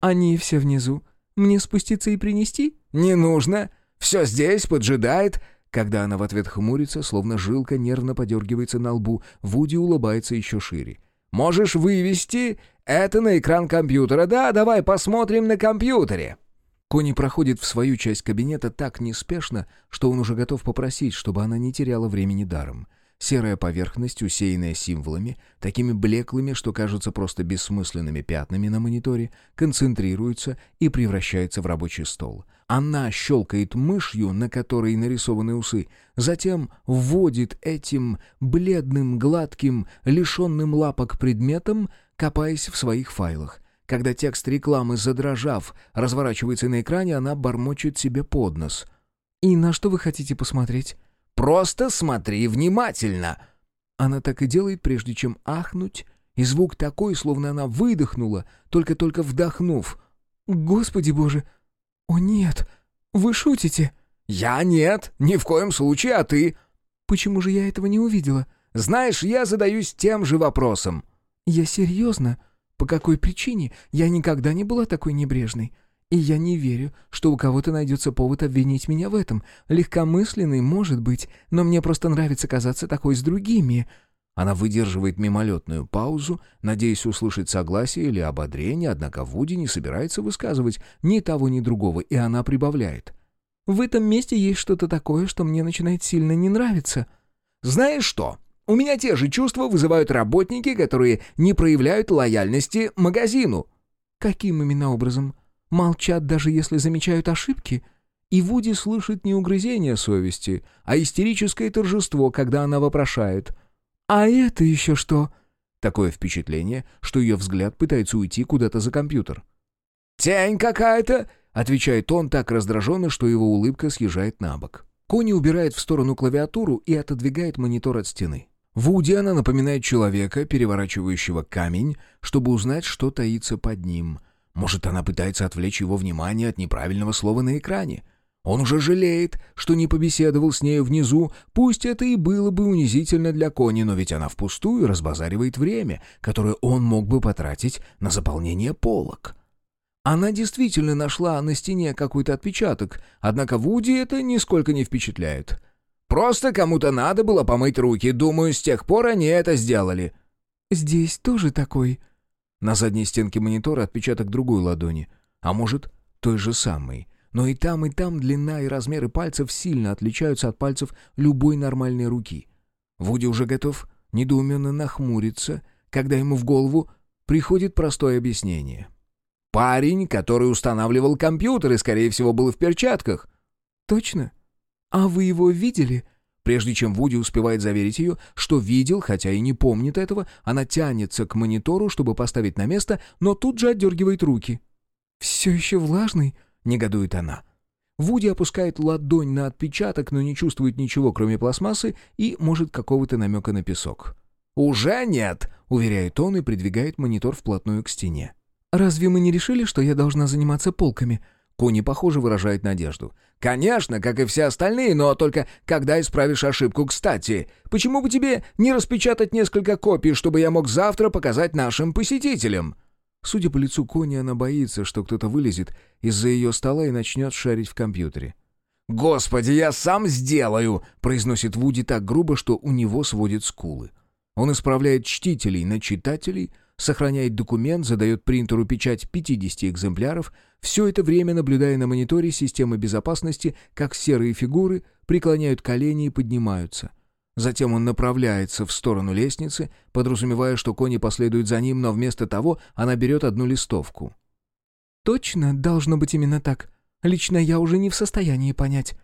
«Они все внизу. Мне спуститься и принести?» «Не нужно. Все здесь, поджидает». Когда она в ответ хмурится, словно жилка нервно подергивается на лбу, Вуди улыбается еще шире. «Можешь вывести это на экран компьютера. Да, давай посмотрим на компьютере». Кони проходит в свою часть кабинета так неспешно, что он уже готов попросить, чтобы она не теряла времени даром. Серая поверхность, усеянная символами, такими блеклыми, что кажутся просто бессмысленными пятнами на мониторе, концентрируется и превращается в рабочий стол. Она щелкает мышью, на которой нарисованы усы, затем вводит этим бледным, гладким, лишенным лапок предметом, копаясь в своих файлах. Когда текст рекламы, задрожав, разворачивается на экране, она бормочет себе под нос. «И на что вы хотите посмотреть?» Просто смотри внимательно!» Она так и делает, прежде чем ахнуть, и звук такой, словно она выдохнула, только-только вдохнув. «Господи боже! О нет! Вы шутите?» «Я нет, ни в коем случае, а ты?» «Почему же я этого не увидела?» «Знаешь, я задаюсь тем же вопросом». «Я серьезно? По какой причине? Я никогда не была такой небрежной. И я не верю, что у кого-то найдется повод обвинить меня в этом. Легкомысленный, может быть, но мне просто нравится казаться такой с другими». Она выдерживает мимолетную паузу, надеясь услышать согласие или ободрение, однако Вуди не собирается высказывать ни того, ни другого, и она прибавляет. «В этом месте есть что-то такое, что мне начинает сильно не нравиться». «Знаешь что? У меня те же чувства вызывают работники, которые не проявляют лояльности магазину». «Каким именно образом?» Молчат, даже если замечают ошибки? И Вуди слышит не угрызение совести, а истерическое торжество, когда она вопрошает. «А это еще что?» Такое впечатление, что ее взгляд пытается уйти куда-то за компьютер. «Тень какая-то!» — отвечает он так раздраженно, что его улыбка съезжает на бок. Кони убирает в сторону клавиатуру и отодвигает монитор от стены. Вуди она напоминает человека, переворачивающего камень, чтобы узнать, что таится под ним. Может, она пытается отвлечь его внимание от неправильного слова на экране. Он уже жалеет, что не побеседовал с нею внизу, пусть это и было бы унизительно для Кони, но ведь она впустую разбазаривает время, которое он мог бы потратить на заполнение полок. Она действительно нашла на стене какой-то отпечаток, однако Вуди это нисколько не впечатляет. Просто кому-то надо было помыть руки. Думаю, с тех пор они это сделали». «Здесь тоже такой». На задней стенке монитора отпечаток другой ладони. А может, той же самой. Но и там, и там длина и размеры пальцев сильно отличаются от пальцев любой нормальной руки. Вуди уже готов недоуменно нахмуриться, когда ему в голову приходит простое объяснение. «Парень, который устанавливал компьютер и, скорее всего, был в перчатках». «Точно?» «А вы его видели?» Прежде чем Вуди успевает заверить ее, что видел, хотя и не помнит этого, она тянется к монитору, чтобы поставить на место, но тут же отдергивает руки. «Все еще влажный?» — негодует она. Вуди опускает ладонь на отпечаток, но не чувствует ничего, кроме пластмассы, и, может, какого-то намека на песок. «Уже нет!» — уверяет он и придвигает монитор вплотную к стене. «Разве мы не решили, что я должна заниматься полками?» Кони, похоже, выражает надежду. «Конечно, как и все остальные, но только когда исправишь ошибку. Кстати, почему бы тебе не распечатать несколько копий, чтобы я мог завтра показать нашим посетителям?» Судя по лицу Кони, она боится, что кто-то вылезет из-за ее стола и начнет шарить в компьютере. «Господи, я сам сделаю!» — произносит Вуди так грубо, что у него сводит скулы. Он исправляет чтителей на читателей, сохраняет документ, задает принтеру печать 50 экземпляров, все это время наблюдая на мониторе системы безопасности, как серые фигуры преклоняют колени и поднимаются. Затем он направляется в сторону лестницы, подразумевая, что кони последуют за ним, но вместо того она берет одну листовку. «Точно должно быть именно так. Лично я уже не в состоянии понять».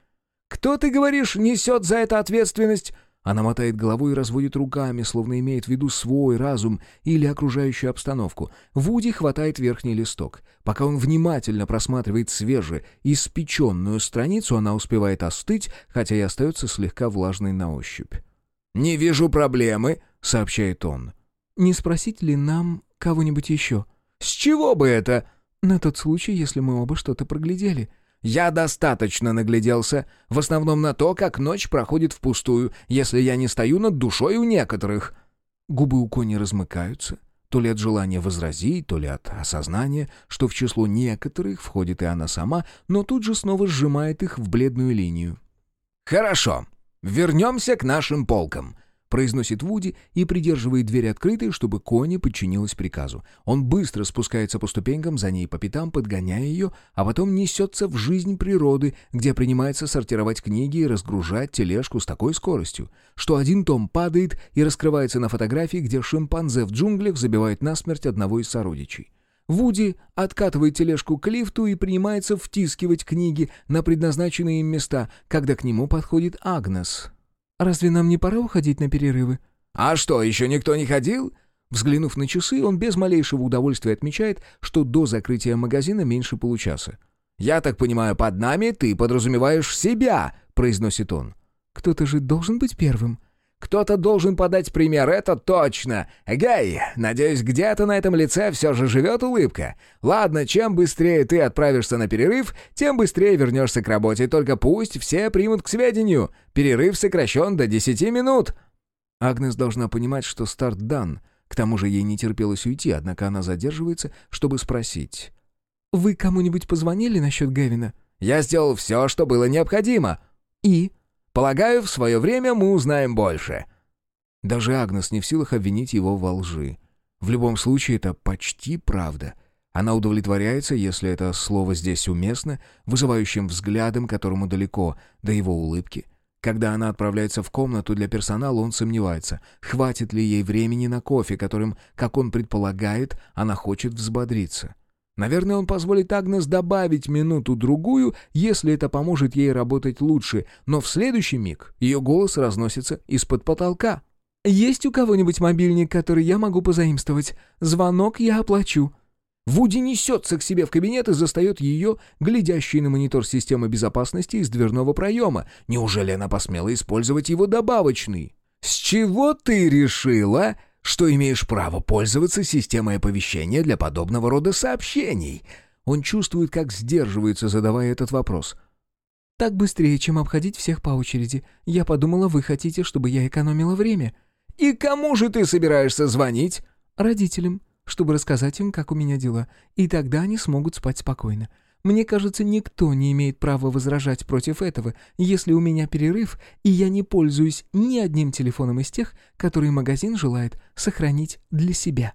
«Кто, ты говоришь, несет за это ответственность?» Она мотает головой и разводит руками, словно имеет в виду свой разум или окружающую обстановку. Вуди хватает верхний листок. Пока он внимательно просматривает свеже испеченную страницу, она успевает остыть, хотя и остается слегка влажной на ощупь. «Не вижу проблемы», — сообщает он. «Не спросить ли нам кого-нибудь еще?» «С чего бы это?» «На тот случай, если мы оба что-то проглядели». Я достаточно нагляделся, в основном на то, как ночь проходит впустую, если я не стою над душой у некоторых». Губы у кони размыкаются, то ли от желания возразить, то ли от осознания, что в число некоторых входит и она сама, но тут же снова сжимает их в бледную линию. «Хорошо, вернемся к нашим полкам. — произносит Вуди и придерживает дверь открытой, чтобы Кони подчинилась приказу. Он быстро спускается по ступенькам, за ней по пятам, подгоняя ее, а потом несется в жизнь природы, где принимается сортировать книги и разгружать тележку с такой скоростью, что один том падает и раскрывается на фотографии, где шимпанзе в джунглях забивает насмерть одного из сородичей. Вуди откатывает тележку к лифту и принимается втискивать книги на предназначенные им места, когда к нему подходит Агнес, «Разве нам не пора уходить на перерывы?» «А что, еще никто не ходил?» Взглянув на часы, он без малейшего удовольствия отмечает, что до закрытия магазина меньше получаса. «Я так понимаю, под нами ты подразумеваешь себя», — произносит он. «Кто-то же должен быть первым». Кто-то должен подать пример, это точно. Гай, надеюсь, где-то на этом лице все же живет улыбка. Ладно, чем быстрее ты отправишься на перерыв, тем быстрее вернешься к работе. Только пусть все примут к сведению. Перерыв сокращен до 10 минут. Агнес должна понимать, что старт дан. К тому же ей не терпелось уйти, однако она задерживается, чтобы спросить. «Вы кому-нибудь позвонили насчет Гевина?» «Я сделал все, что было необходимо». «И?» Полагаю, в свое время мы узнаем больше». Даже Агнес не в силах обвинить его во лжи. В любом случае, это почти правда. Она удовлетворяется, если это слово здесь уместно, вызывающим взглядом, которому далеко, до его улыбки. Когда она отправляется в комнату для персонала, он сомневается, хватит ли ей времени на кофе, которым, как он предполагает, она хочет взбодриться. Наверное, он позволит Агнес добавить минуту-другую, если это поможет ей работать лучше, но в следующий миг ее голос разносится из-под потолка. «Есть у кого-нибудь мобильник, который я могу позаимствовать? Звонок я оплачу». Вуди несется к себе в кабинет и застает ее, глядящей на монитор системы безопасности из дверного проема. Неужели она посмела использовать его добавочный? «С чего ты решила, что имеешь право пользоваться системой оповещения для подобного рода сообщений?» Он чувствует, как сдерживается, задавая этот вопрос. «Так быстрее, чем обходить всех по очереди. Я подумала, вы хотите, чтобы я экономила время». «И кому же ты собираешься звонить?» «Родителям чтобы рассказать им, как у меня дела, и тогда они смогут спать спокойно. Мне кажется, никто не имеет права возражать против этого, если у меня перерыв, и я не пользуюсь ни одним телефоном из тех, которые магазин желает сохранить для себя».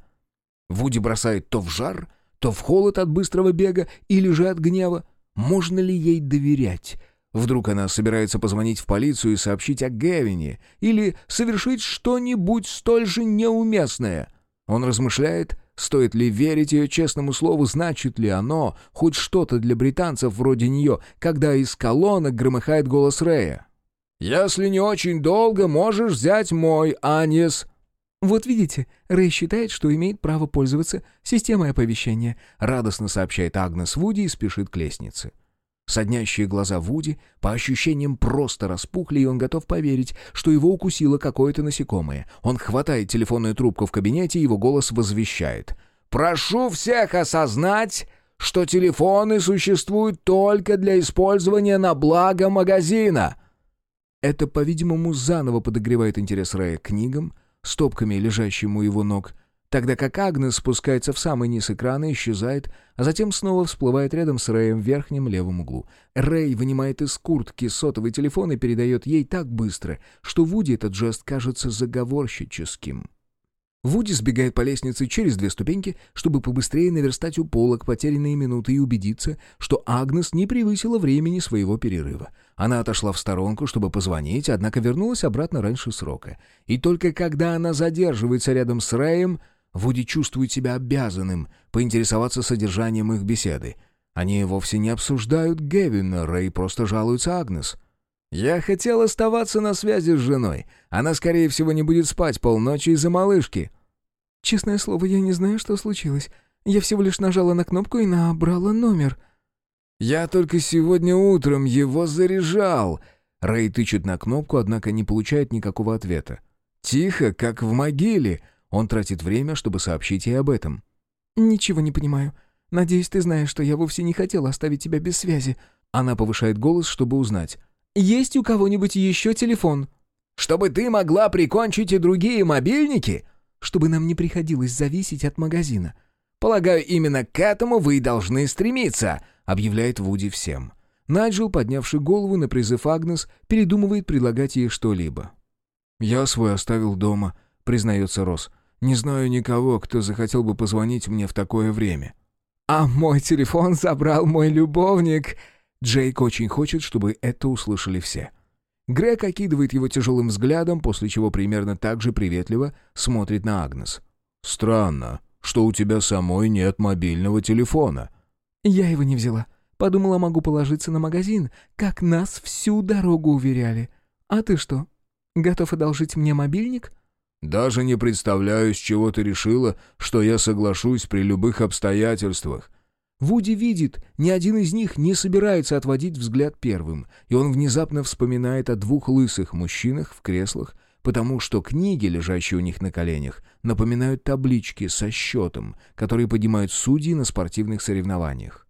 Вуди бросает то в жар, то в холод от быстрого бега или же от гнева. Можно ли ей доверять? Вдруг она собирается позвонить в полицию и сообщить о Гевине или совершить что-нибудь столь же неуместное — он размышляет, стоит ли верить ее честному слову, значит ли оно хоть что-то для британцев вроде нее, когда из колонок громыхает голос Рэя. «Если не очень долго, можешь взять мой Анис». «Вот видите, Рэй считает, что имеет право пользоваться системой оповещения», радостно сообщает Агнес Вуди и спешит к лестнице. Соднящие глаза Вуди по ощущениям просто распухли, и он готов поверить, что его укусило какое-то насекомое. Он хватает телефонную трубку в кабинете, и его голос возвещает. «Прошу всех осознать, что телефоны существуют только для использования на благо магазина!» Это, по-видимому, заново подогревает интерес Рэя к книгам, стопками, лежащим у его ног, тогда как Агнес спускается в самый низ экрана исчезает, а затем снова всплывает рядом с Рэем в верхнем левом углу. Рэй вынимает из куртки сотовый телефон и передает ей так быстро, что Вуди этот жест кажется заговорщическим. Вуди сбегает по лестнице через две ступеньки, чтобы побыстрее наверстать у полок потерянные минуты и убедиться, что Агнес не превысила времени своего перерыва. Она отошла в сторонку, чтобы позвонить, однако вернулась обратно раньше срока. И только когда она задерживается рядом с Рэем, Вуди чувствует себя обязанным поинтересоваться содержанием их беседы. Они вовсе не обсуждают Гевина, Рэй просто жалуется Агнес. «Я хотел оставаться на связи с женой. Она, скорее всего, не будет спать полночи из-за малышки». «Честное слово, я не знаю, что случилось. Я всего лишь нажала на кнопку и набрала номер». «Я только сегодня утром его заряжал». Рэй тычет на кнопку, однако не получает никакого ответа. «Тихо, как в могиле. Он тратит время, чтобы сообщить ей об этом. «Ничего не понимаю. Надеюсь, ты знаешь, что я вовсе не хотела оставить тебя без связи». Она повышает голос, чтобы узнать. «Есть у кого-нибудь еще телефон?» «Чтобы ты могла прикончить и другие мобильники?» «Чтобы нам не приходилось зависеть от магазина». «Полагаю, именно к этому вы и должны стремиться», — объявляет Вуди всем. Найджел, поднявший голову на призыв Агнес, передумывает предлагать ей что-либо. «Я свой оставил дома», — признается Росс. Не знаю никого, кто захотел бы позвонить мне в такое время». «А мой телефон забрал мой любовник!» Джейк очень хочет, чтобы это услышали все. Грег окидывает его тяжелым взглядом, после чего примерно так же приветливо смотрит на Агнес. «Странно, что у тебя самой нет мобильного телефона». «Я его не взяла. Подумала, могу положиться на магазин, как нас всю дорогу уверяли. А ты что, готов одолжить мне мобильник?» Даже не представляю, с чего ты решила, что я соглашусь при любых обстоятельствах». Вуди видит, ни один из них не собирается отводить взгляд первым, и он внезапно вспоминает о двух лысых мужчинах в креслах, потому что книги, лежащие у них на коленях, напоминают таблички со счетом, которые поднимают судьи на спортивных соревнованиях.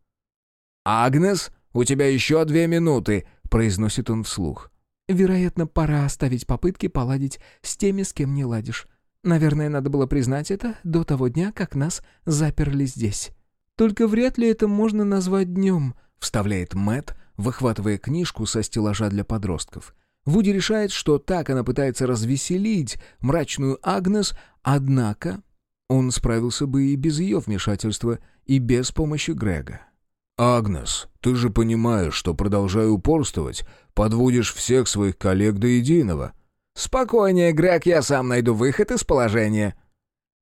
«Агнес, у тебя еще две минуты», — произносит он вслух. Вероятно, пора оставить попытки поладить с теми, с кем не ладишь. Наверное, надо было признать это до того дня, как нас заперли здесь. Только вряд ли это можно назвать днем, вставляет Мэт, выхватывая книжку со стеллажа для подростков. Вуди решает, что так она пытается развеселить мрачную Агнес, однако он справился бы и без ее вмешательства, и без помощи Грега. «Агнес, ты же понимаешь, что, продолжая упорствовать, подводишь всех своих коллег до единого». «Спокойнее, Грег, я сам найду выход из положения».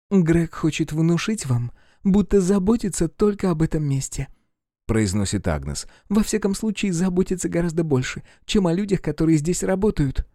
«Грег хочет внушить вам, будто заботится только об этом месте», — произносит Агнес. «Во всяком случае, заботится гораздо больше, чем о людях, которые здесь работают».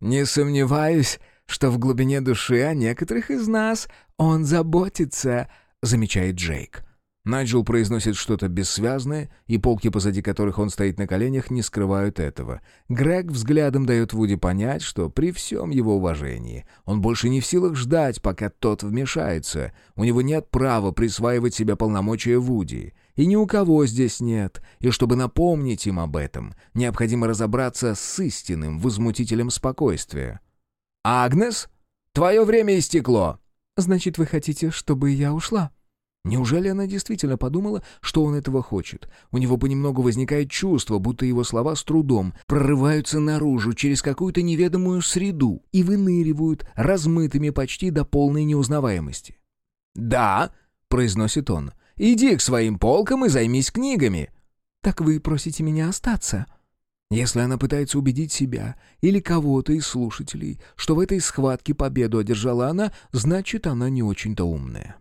«Не сомневаюсь, что в глубине души о некоторых из нас он заботится», — замечает Джейк. Найджел произносит что-то бессвязное, и полки, позади которых он стоит на коленях, не скрывают этого. Грег взглядом дает Вуди понять, что при всем его уважении он больше не в силах ждать, пока тот вмешается. У него нет права присваивать себе полномочия Вуди. И ни у кого здесь нет. И чтобы напомнить им об этом, необходимо разобраться с истинным возмутителем спокойствия. «Агнес, твое время истекло!» «Значит, вы хотите, чтобы я ушла?» Неужели она действительно подумала, что он этого хочет? У него понемногу возникает чувство, будто его слова с трудом прорываются наружу через какую-то неведомую среду и выныривают размытыми почти до полной неузнаваемости. «Да», — произносит он, — «иди к своим полкам и займись книгами». «Так вы просите меня остаться?» Если она пытается убедить себя или кого-то из слушателей, что в этой схватке победу одержала она, значит, она не очень-то умная.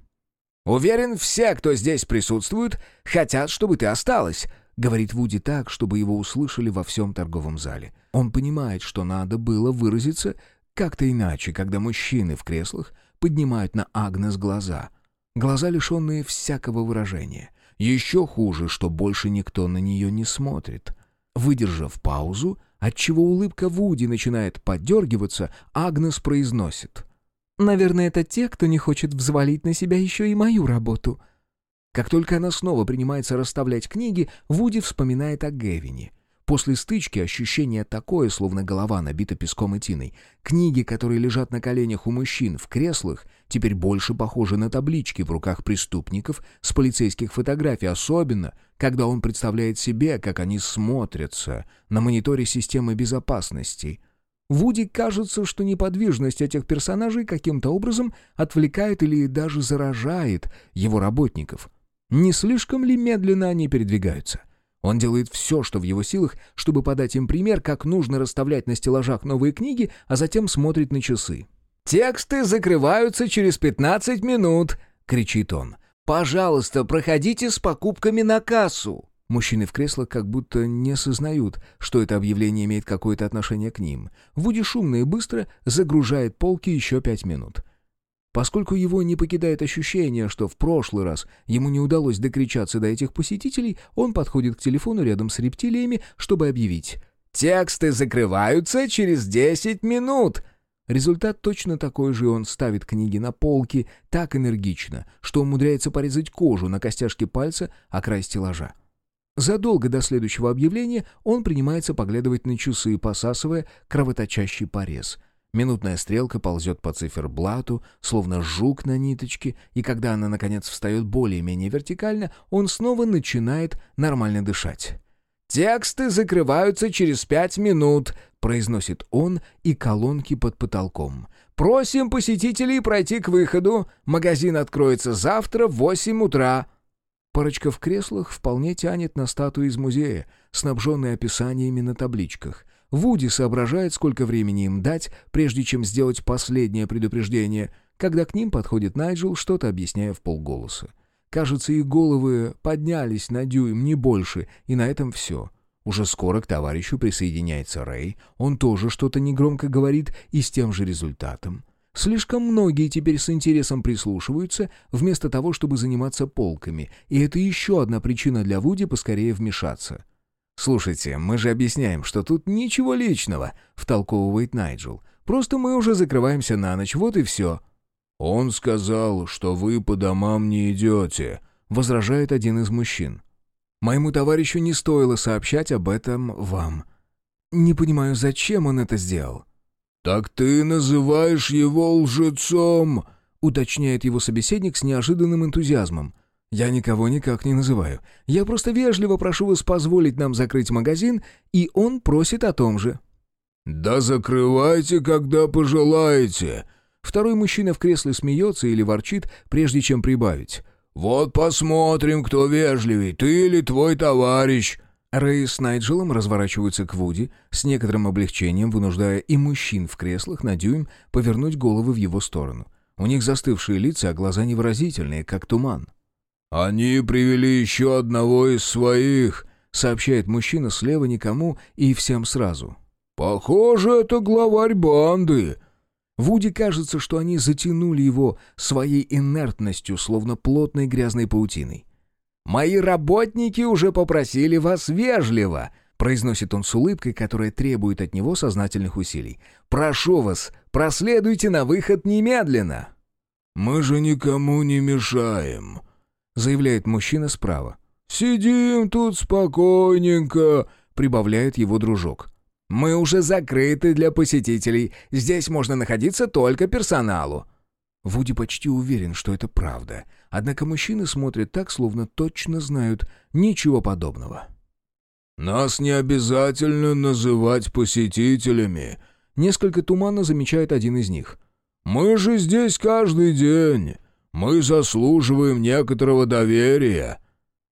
«Уверен, все, кто здесь присутствует, хотят, чтобы ты осталась», — говорит Вуди так, чтобы его услышали во всем торговом зале. Он понимает, что надо было выразиться как-то иначе, когда мужчины в креслах поднимают на Агнес глаза. Глаза, лишенные всякого выражения. Еще хуже, что больше никто на нее не смотрит. Выдержав паузу, отчего улыбка Вуди начинает подергиваться, Агнес произносит — Наверное, это те, кто не хочет взвалить на себя еще и мою работу». Как только она снова принимается расставлять книги, Вуди вспоминает о Гевине. После стычки ощущение такое, словно голова набита песком и тиной. Книги, которые лежат на коленях у мужчин в креслах, теперь больше похожи на таблички в руках преступников с полицейских фотографий, особенно, когда он представляет себе, как они смотрятся на мониторе системы безопасности — Вуди кажется, что неподвижность этих персонажей каким-то образом отвлекает или даже заражает его работников. Не слишком ли медленно они передвигаются? Он делает все, что в его силах, чтобы подать им пример, как нужно расставлять на стеллажах новые книги, а затем смотрит на часы. «Тексты закрываются через 15 минут!» — кричит он. «Пожалуйста, проходите с покупками на кассу!» Мужчины в креслах как будто не сознают, что это объявление имеет какое-то отношение к ним. Вуди шумно и быстро загружает полки еще пять минут. Поскольку его не покидает ощущение, что в прошлый раз ему не удалось докричаться до этих посетителей, он подходит к телефону рядом с рептилиями, чтобы объявить «Тексты закрываются через десять минут!» Результат точно такой же, он ставит книги на полки так энергично, что умудряется порезать кожу на костяшке пальца о край стеллажа. Задолго до следующего объявления он принимается поглядывать на часы, посасывая кровоточащий порез. Минутная стрелка ползет по циферблату, словно жук на ниточке, и когда она, наконец, встает более-менее вертикально, он снова начинает нормально дышать. «Тексты закрываются через пять минут», — произносит он и колонки под потолком. «Просим посетителей пройти к выходу. Магазин откроется завтра в восемь утра». Парочка в креслах вполне тянет на статую из музея, снабженной описаниями на табличках. Вуди соображает, сколько времени им дать, прежде чем сделать последнее предупреждение, когда к ним подходит Найджел, что-то объясняя в полголоса. Кажется, их головы поднялись на дюйм, не больше, и на этом все. Уже скоро к товарищу присоединяется Рэй, он тоже что-то негромко говорит и с тем же результатом. Слишком многие теперь с интересом прислушиваются, вместо того, чтобы заниматься полками, и это еще одна причина для Вуди поскорее вмешаться. «Слушайте, мы же объясняем, что тут ничего личного», — втолковывает Найджел. «Просто мы уже закрываемся на ночь, вот и все». «Он сказал, что вы по домам не идете», — возражает один из мужчин. «Моему товарищу не стоило сообщать об этом вам. Не понимаю, зачем он это сделал». «Так ты называешь его лжецом?» — уточняет его собеседник с неожиданным энтузиазмом. «Я никого никак не называю. Я просто вежливо прошу вас позволить нам закрыть магазин, и он просит о том же». «Да закрывайте, когда пожелаете». Второй мужчина в кресле смеется или ворчит, прежде чем прибавить. «Вот посмотрим, кто вежливей, ты или твой товарищ». Рэй с Найджелом разворачиваются к Вуди, с некоторым облегчением вынуждая и мужчин в креслах на дюйм повернуть головы в его сторону. У них застывшие лица, а глаза невыразительные, как туман. «Они привели еще одного из своих», — сообщает мужчина слева никому и всем сразу. «Похоже, это главарь банды». Вуди кажется, что они затянули его своей инертностью, словно плотной грязной паутиной. «Мои работники уже попросили вас вежливо», — произносит он с улыбкой, которая требует от него сознательных усилий. «Прошу вас, проследуйте на выход немедленно». «Мы же никому не мешаем», — заявляет мужчина справа. «Сидим тут спокойненько», — прибавляет его дружок. «Мы уже закрыты для посетителей. Здесь можно находиться только персоналу». Вуди почти уверен, что это правда. Однако мужчины смотрят так, словно точно знают ничего подобного. «Нас не обязательно называть посетителями», — несколько туманно замечает один из них. «Мы же здесь каждый день. Мы заслуживаем некоторого доверия».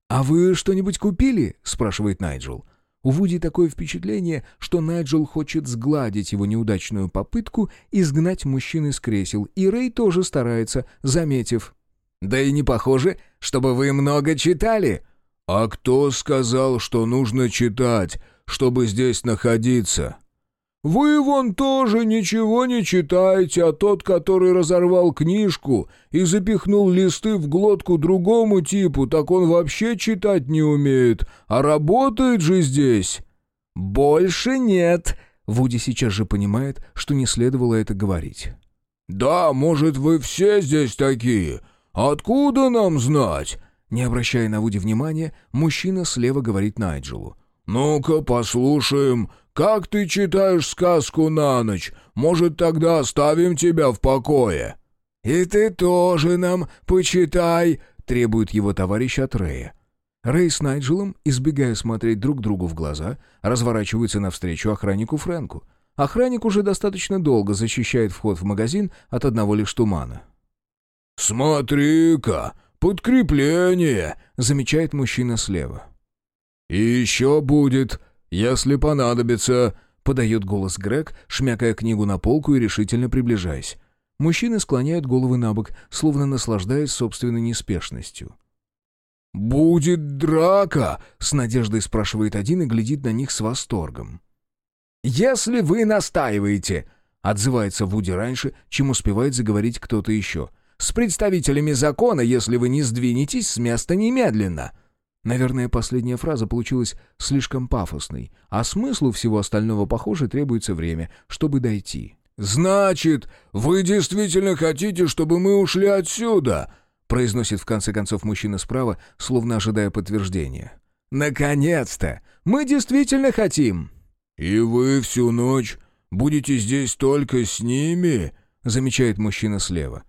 «А вы что-нибудь купили?» — спрашивает Найджел. У Вуди такое впечатление, что Найджел хочет сгладить его неудачную попытку изгнать мужчин из кресел, и Рэй тоже старается, заметив. «Да и не похоже, чтобы вы много читали». «А кто сказал, что нужно читать, чтобы здесь находиться?» «Вы вон тоже ничего не читаете, а тот, который разорвал книжку и запихнул листы в глотку другому типу, так он вообще читать не умеет, а работает же здесь». «Больше нет», — Вуди сейчас же понимает, что не следовало это говорить. «Да, может, вы все здесь такие. Откуда нам знать?» Не обращая на Вуди внимания, мужчина слева говорит Найджелу. «Ну-ка, послушаем, как ты читаешь сказку на ночь? Может, тогда оставим тебя в покое?» «И ты тоже нам почитай», — требует его товарищ от Рэя. Рэй с Найджелом, избегая смотреть друг другу в глаза, разворачиваются навстречу охраннику Фрэнку. Охранник уже достаточно долго защищает вход в магазин от одного лишь тумана. «Смотри-ка, подкрепление!» — замечает мужчина слева. «И еще будет», «Если понадобится», — подает голос Грег, шмякая книгу на полку и решительно приближаясь. Мужчины склоняют головы на бок, словно наслаждаясь собственной неспешностью. «Будет драка?» — с надеждой спрашивает один и глядит на них с восторгом. «Если вы настаиваете», — отзывается Вуди раньше, чем успевает заговорить кто-то еще, «с представителями закона, если вы не сдвинетесь с места немедленно». Наверное, последняя фраза получилась слишком пафосной, а смыслу всего остального, похоже, требуется время, чтобы дойти. «Значит, вы действительно хотите, чтобы мы ушли отсюда?» произносит в конце концов мужчина справа, словно ожидая подтверждения. «Наконец-то! Мы действительно хотим!» «И вы всю ночь будете здесь только с ними?» замечает мужчина слева.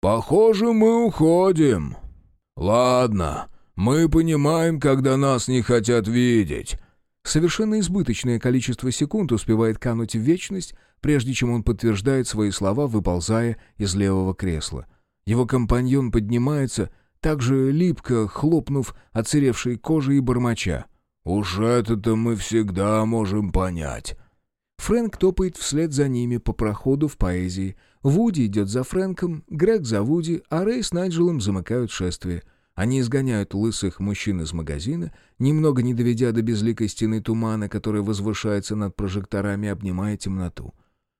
«Похоже, мы уходим. Ладно, мы понимаем, когда нас не хотят видеть». Совершенно избыточное количество секунд успевает кануть в вечность, прежде чем он подтверждает свои слова, выползая из левого кресла. Его компаньон поднимается, также липко хлопнув оцаревшей кожей и бормоча. «Уж это-то мы всегда можем понять». Фрэнк топает вслед за ними по проходу в поэзии. Вуди идет за Фрэнком, Грег за Вуди, а Рэй с Найджелом замыкают шествие — они изгоняют лысых мужчин из магазина, немного не доведя до безликой стены тумана, которая возвышается над прожекторами, обнимая темноту.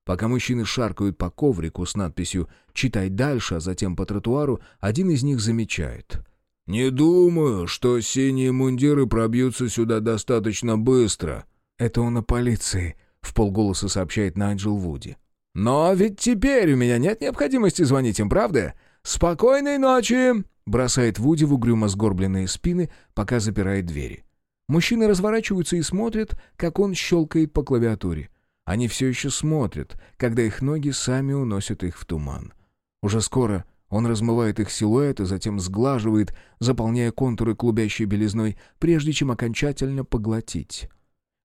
Пока мужчины шаркают по коврику с надписью «Читай дальше», а затем по тротуару, один из них замечает. «Не думаю, что синие мундиры пробьются сюда достаточно быстро». «Это он о полиции», — в полголоса сообщает Найджел Вуди. «Но ведь теперь у меня нет необходимости звонить им, правда? Спокойной ночи!» Бросает Вуди в угрюмо сгорбленные спины, пока запирает двери. Мужчины разворачиваются и смотрят, как он щелкает по клавиатуре. Они все еще смотрят, когда их ноги сами уносят их в туман. Уже скоро он размывает их силуэты, затем сглаживает, заполняя контуры клубящей белизной, прежде чем окончательно поглотить.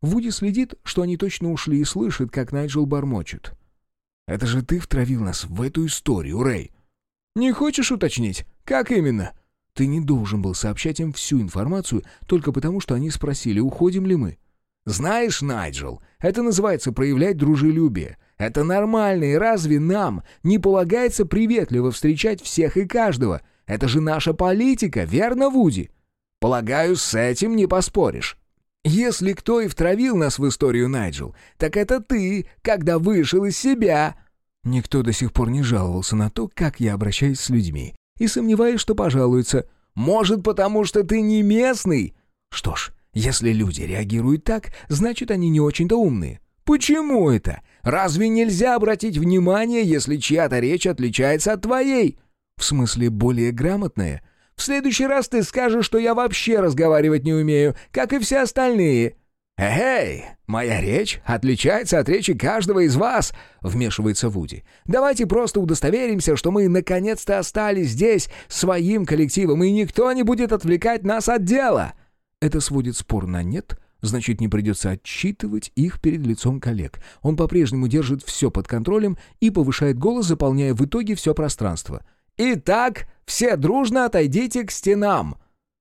Вуди следит, что они точно ушли и слышит, как Найджел бормочет. «Это же ты втравил нас в эту историю, Рэй!» «Не хочешь уточнить? Как именно?» «Ты не должен был сообщать им всю информацию только потому, что они спросили, уходим ли мы». «Знаешь, Найджел, это называется проявлять дружелюбие. Это нормально, и разве нам не полагается приветливо встречать всех и каждого? Это же наша политика, верно, Вуди? Полагаю, с этим не поспоришь. Если кто и втравил нас в историю, Найджел, так это ты, когда вышел из себя. Никто до сих пор не жаловался на то, как я обращаюсь с людьми. И сомневаюсь, что пожалуются. Может, потому что ты не местный? Что ж, если люди реагируют так, значит, они не очень-то умные. Почему это? Разве нельзя обратить внимание, если чья-то речь отличается от твоей? В смысле, более грамотная? В следующий раз ты скажешь, что я вообще разговаривать не умею, как и все остальные». «Эй, моя речь отличается от речи каждого из вас», — вмешивается Вуди. «Давайте просто удостоверимся, что мы наконец-то остались здесь своим коллективом, и никто не будет отвлекать нас от дела». Это сводит спор на нет, значит, не придется отчитывать их перед лицом коллег. Он по-прежнему держит все под контролем и повышает голос, заполняя в итоге все пространство — «Итак, все дружно отойдите к стенам!»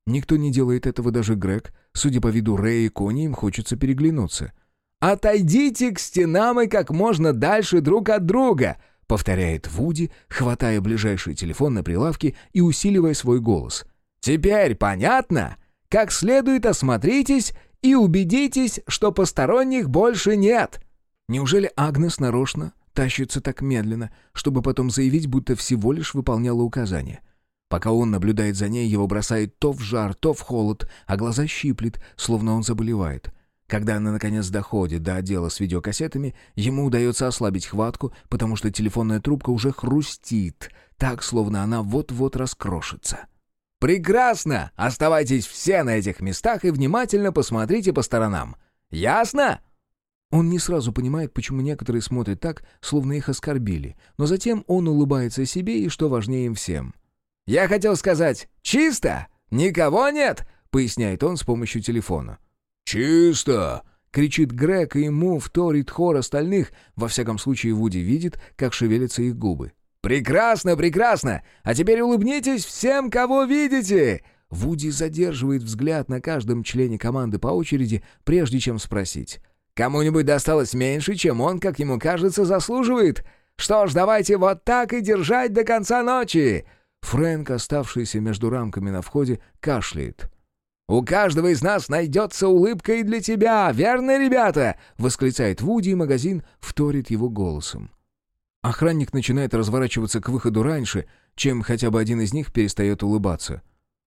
Никто не делает этого, даже Грег. Судя по виду Рэя и Кони, им хочется переглянуться. «Отойдите к стенам и как можно дальше друг от друга!» — повторяет Вуди, хватая ближайший телефон на прилавке и усиливая свой голос. «Теперь понятно? Как следует осмотритесь и убедитесь, что посторонних больше нет!» Неужели Агнес нарочно тащится так медленно, чтобы потом заявить, будто всего лишь выполняла указания. Пока он наблюдает за ней, его бросает то в жар, то в холод, а глаза щиплет, словно он заболевает. Когда она наконец доходит до отдела с видеокассетами, ему удается ослабить хватку, потому что телефонная трубка уже хрустит, так, словно она вот-вот раскрошится. «Прекрасно! Оставайтесь все на этих местах и внимательно посмотрите по сторонам. Ясно?» Он не сразу понимает, почему некоторые смотрят так, словно их оскорбили, но затем он улыбается себе и, что важнее им всем. «Я хотел сказать, чисто! Никого нет!» — поясняет он с помощью телефона. «Чисто!» — кричит Грег, и ему вторит хор остальных, во всяком случае Вуди видит, как шевелятся их губы. «Прекрасно, прекрасно! А теперь улыбнитесь всем, кого видите!» Вуди задерживает взгляд на каждом члене команды по очереди, прежде чем спросить. Кому-нибудь досталось меньше, чем он, как ему кажется, заслуживает. Что ж, давайте вот так и держать до конца ночи!» Фрэнк, оставшийся между рамками на входе, кашляет. «У каждого из нас найдется улыбка и для тебя, верно, ребята?» — восклицает Вуди, и магазин вторит его голосом. Охранник начинает разворачиваться к выходу раньше, чем хотя бы один из них перестает улыбаться.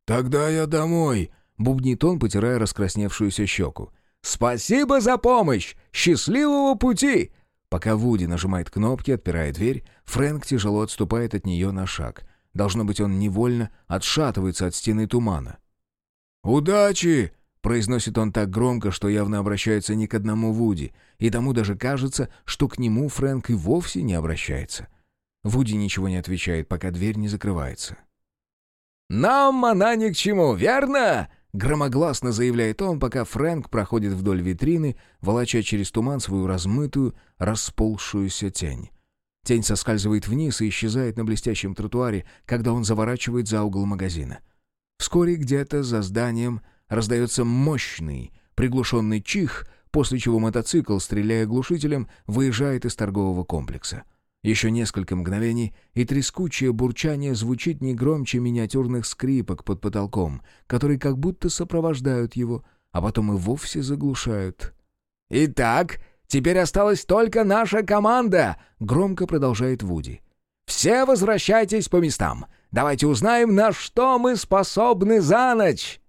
«Тогда я домой», — бубнит он, потирая раскрасневшуюся щеку. «Спасибо за помощь! Счастливого пути!» Пока Вуди нажимает кнопки, отпирая дверь, Фрэнк тяжело отступает от нее на шаг. Должно быть, он невольно отшатывается от стены тумана. «Удачи!» — произносит он так громко, что явно обращается не к одному Вуди, и тому даже кажется, что к нему Фрэнк и вовсе не обращается. Вуди ничего не отвечает, пока дверь не закрывается. «Нам она ни к чему, верно?» Громогласно заявляет он, пока Фрэнк проходит вдоль витрины, волоча через туман свою размытую, расползшуюся тень. Тень соскальзывает вниз и исчезает на блестящем тротуаре, когда он заворачивает за угол магазина. Вскоре где-то за зданием раздается мощный, приглушенный чих, после чего мотоцикл, стреляя глушителем, выезжает из торгового комплекса. Еще несколько мгновений, и трескучее бурчание звучит не громче миниатюрных скрипок под потолком, которые как будто сопровождают его, а потом и вовсе заглушают. «Итак, теперь осталась только наша команда!» — громко продолжает Вуди. «Все возвращайтесь по местам. Давайте узнаем, на что мы способны за ночь!»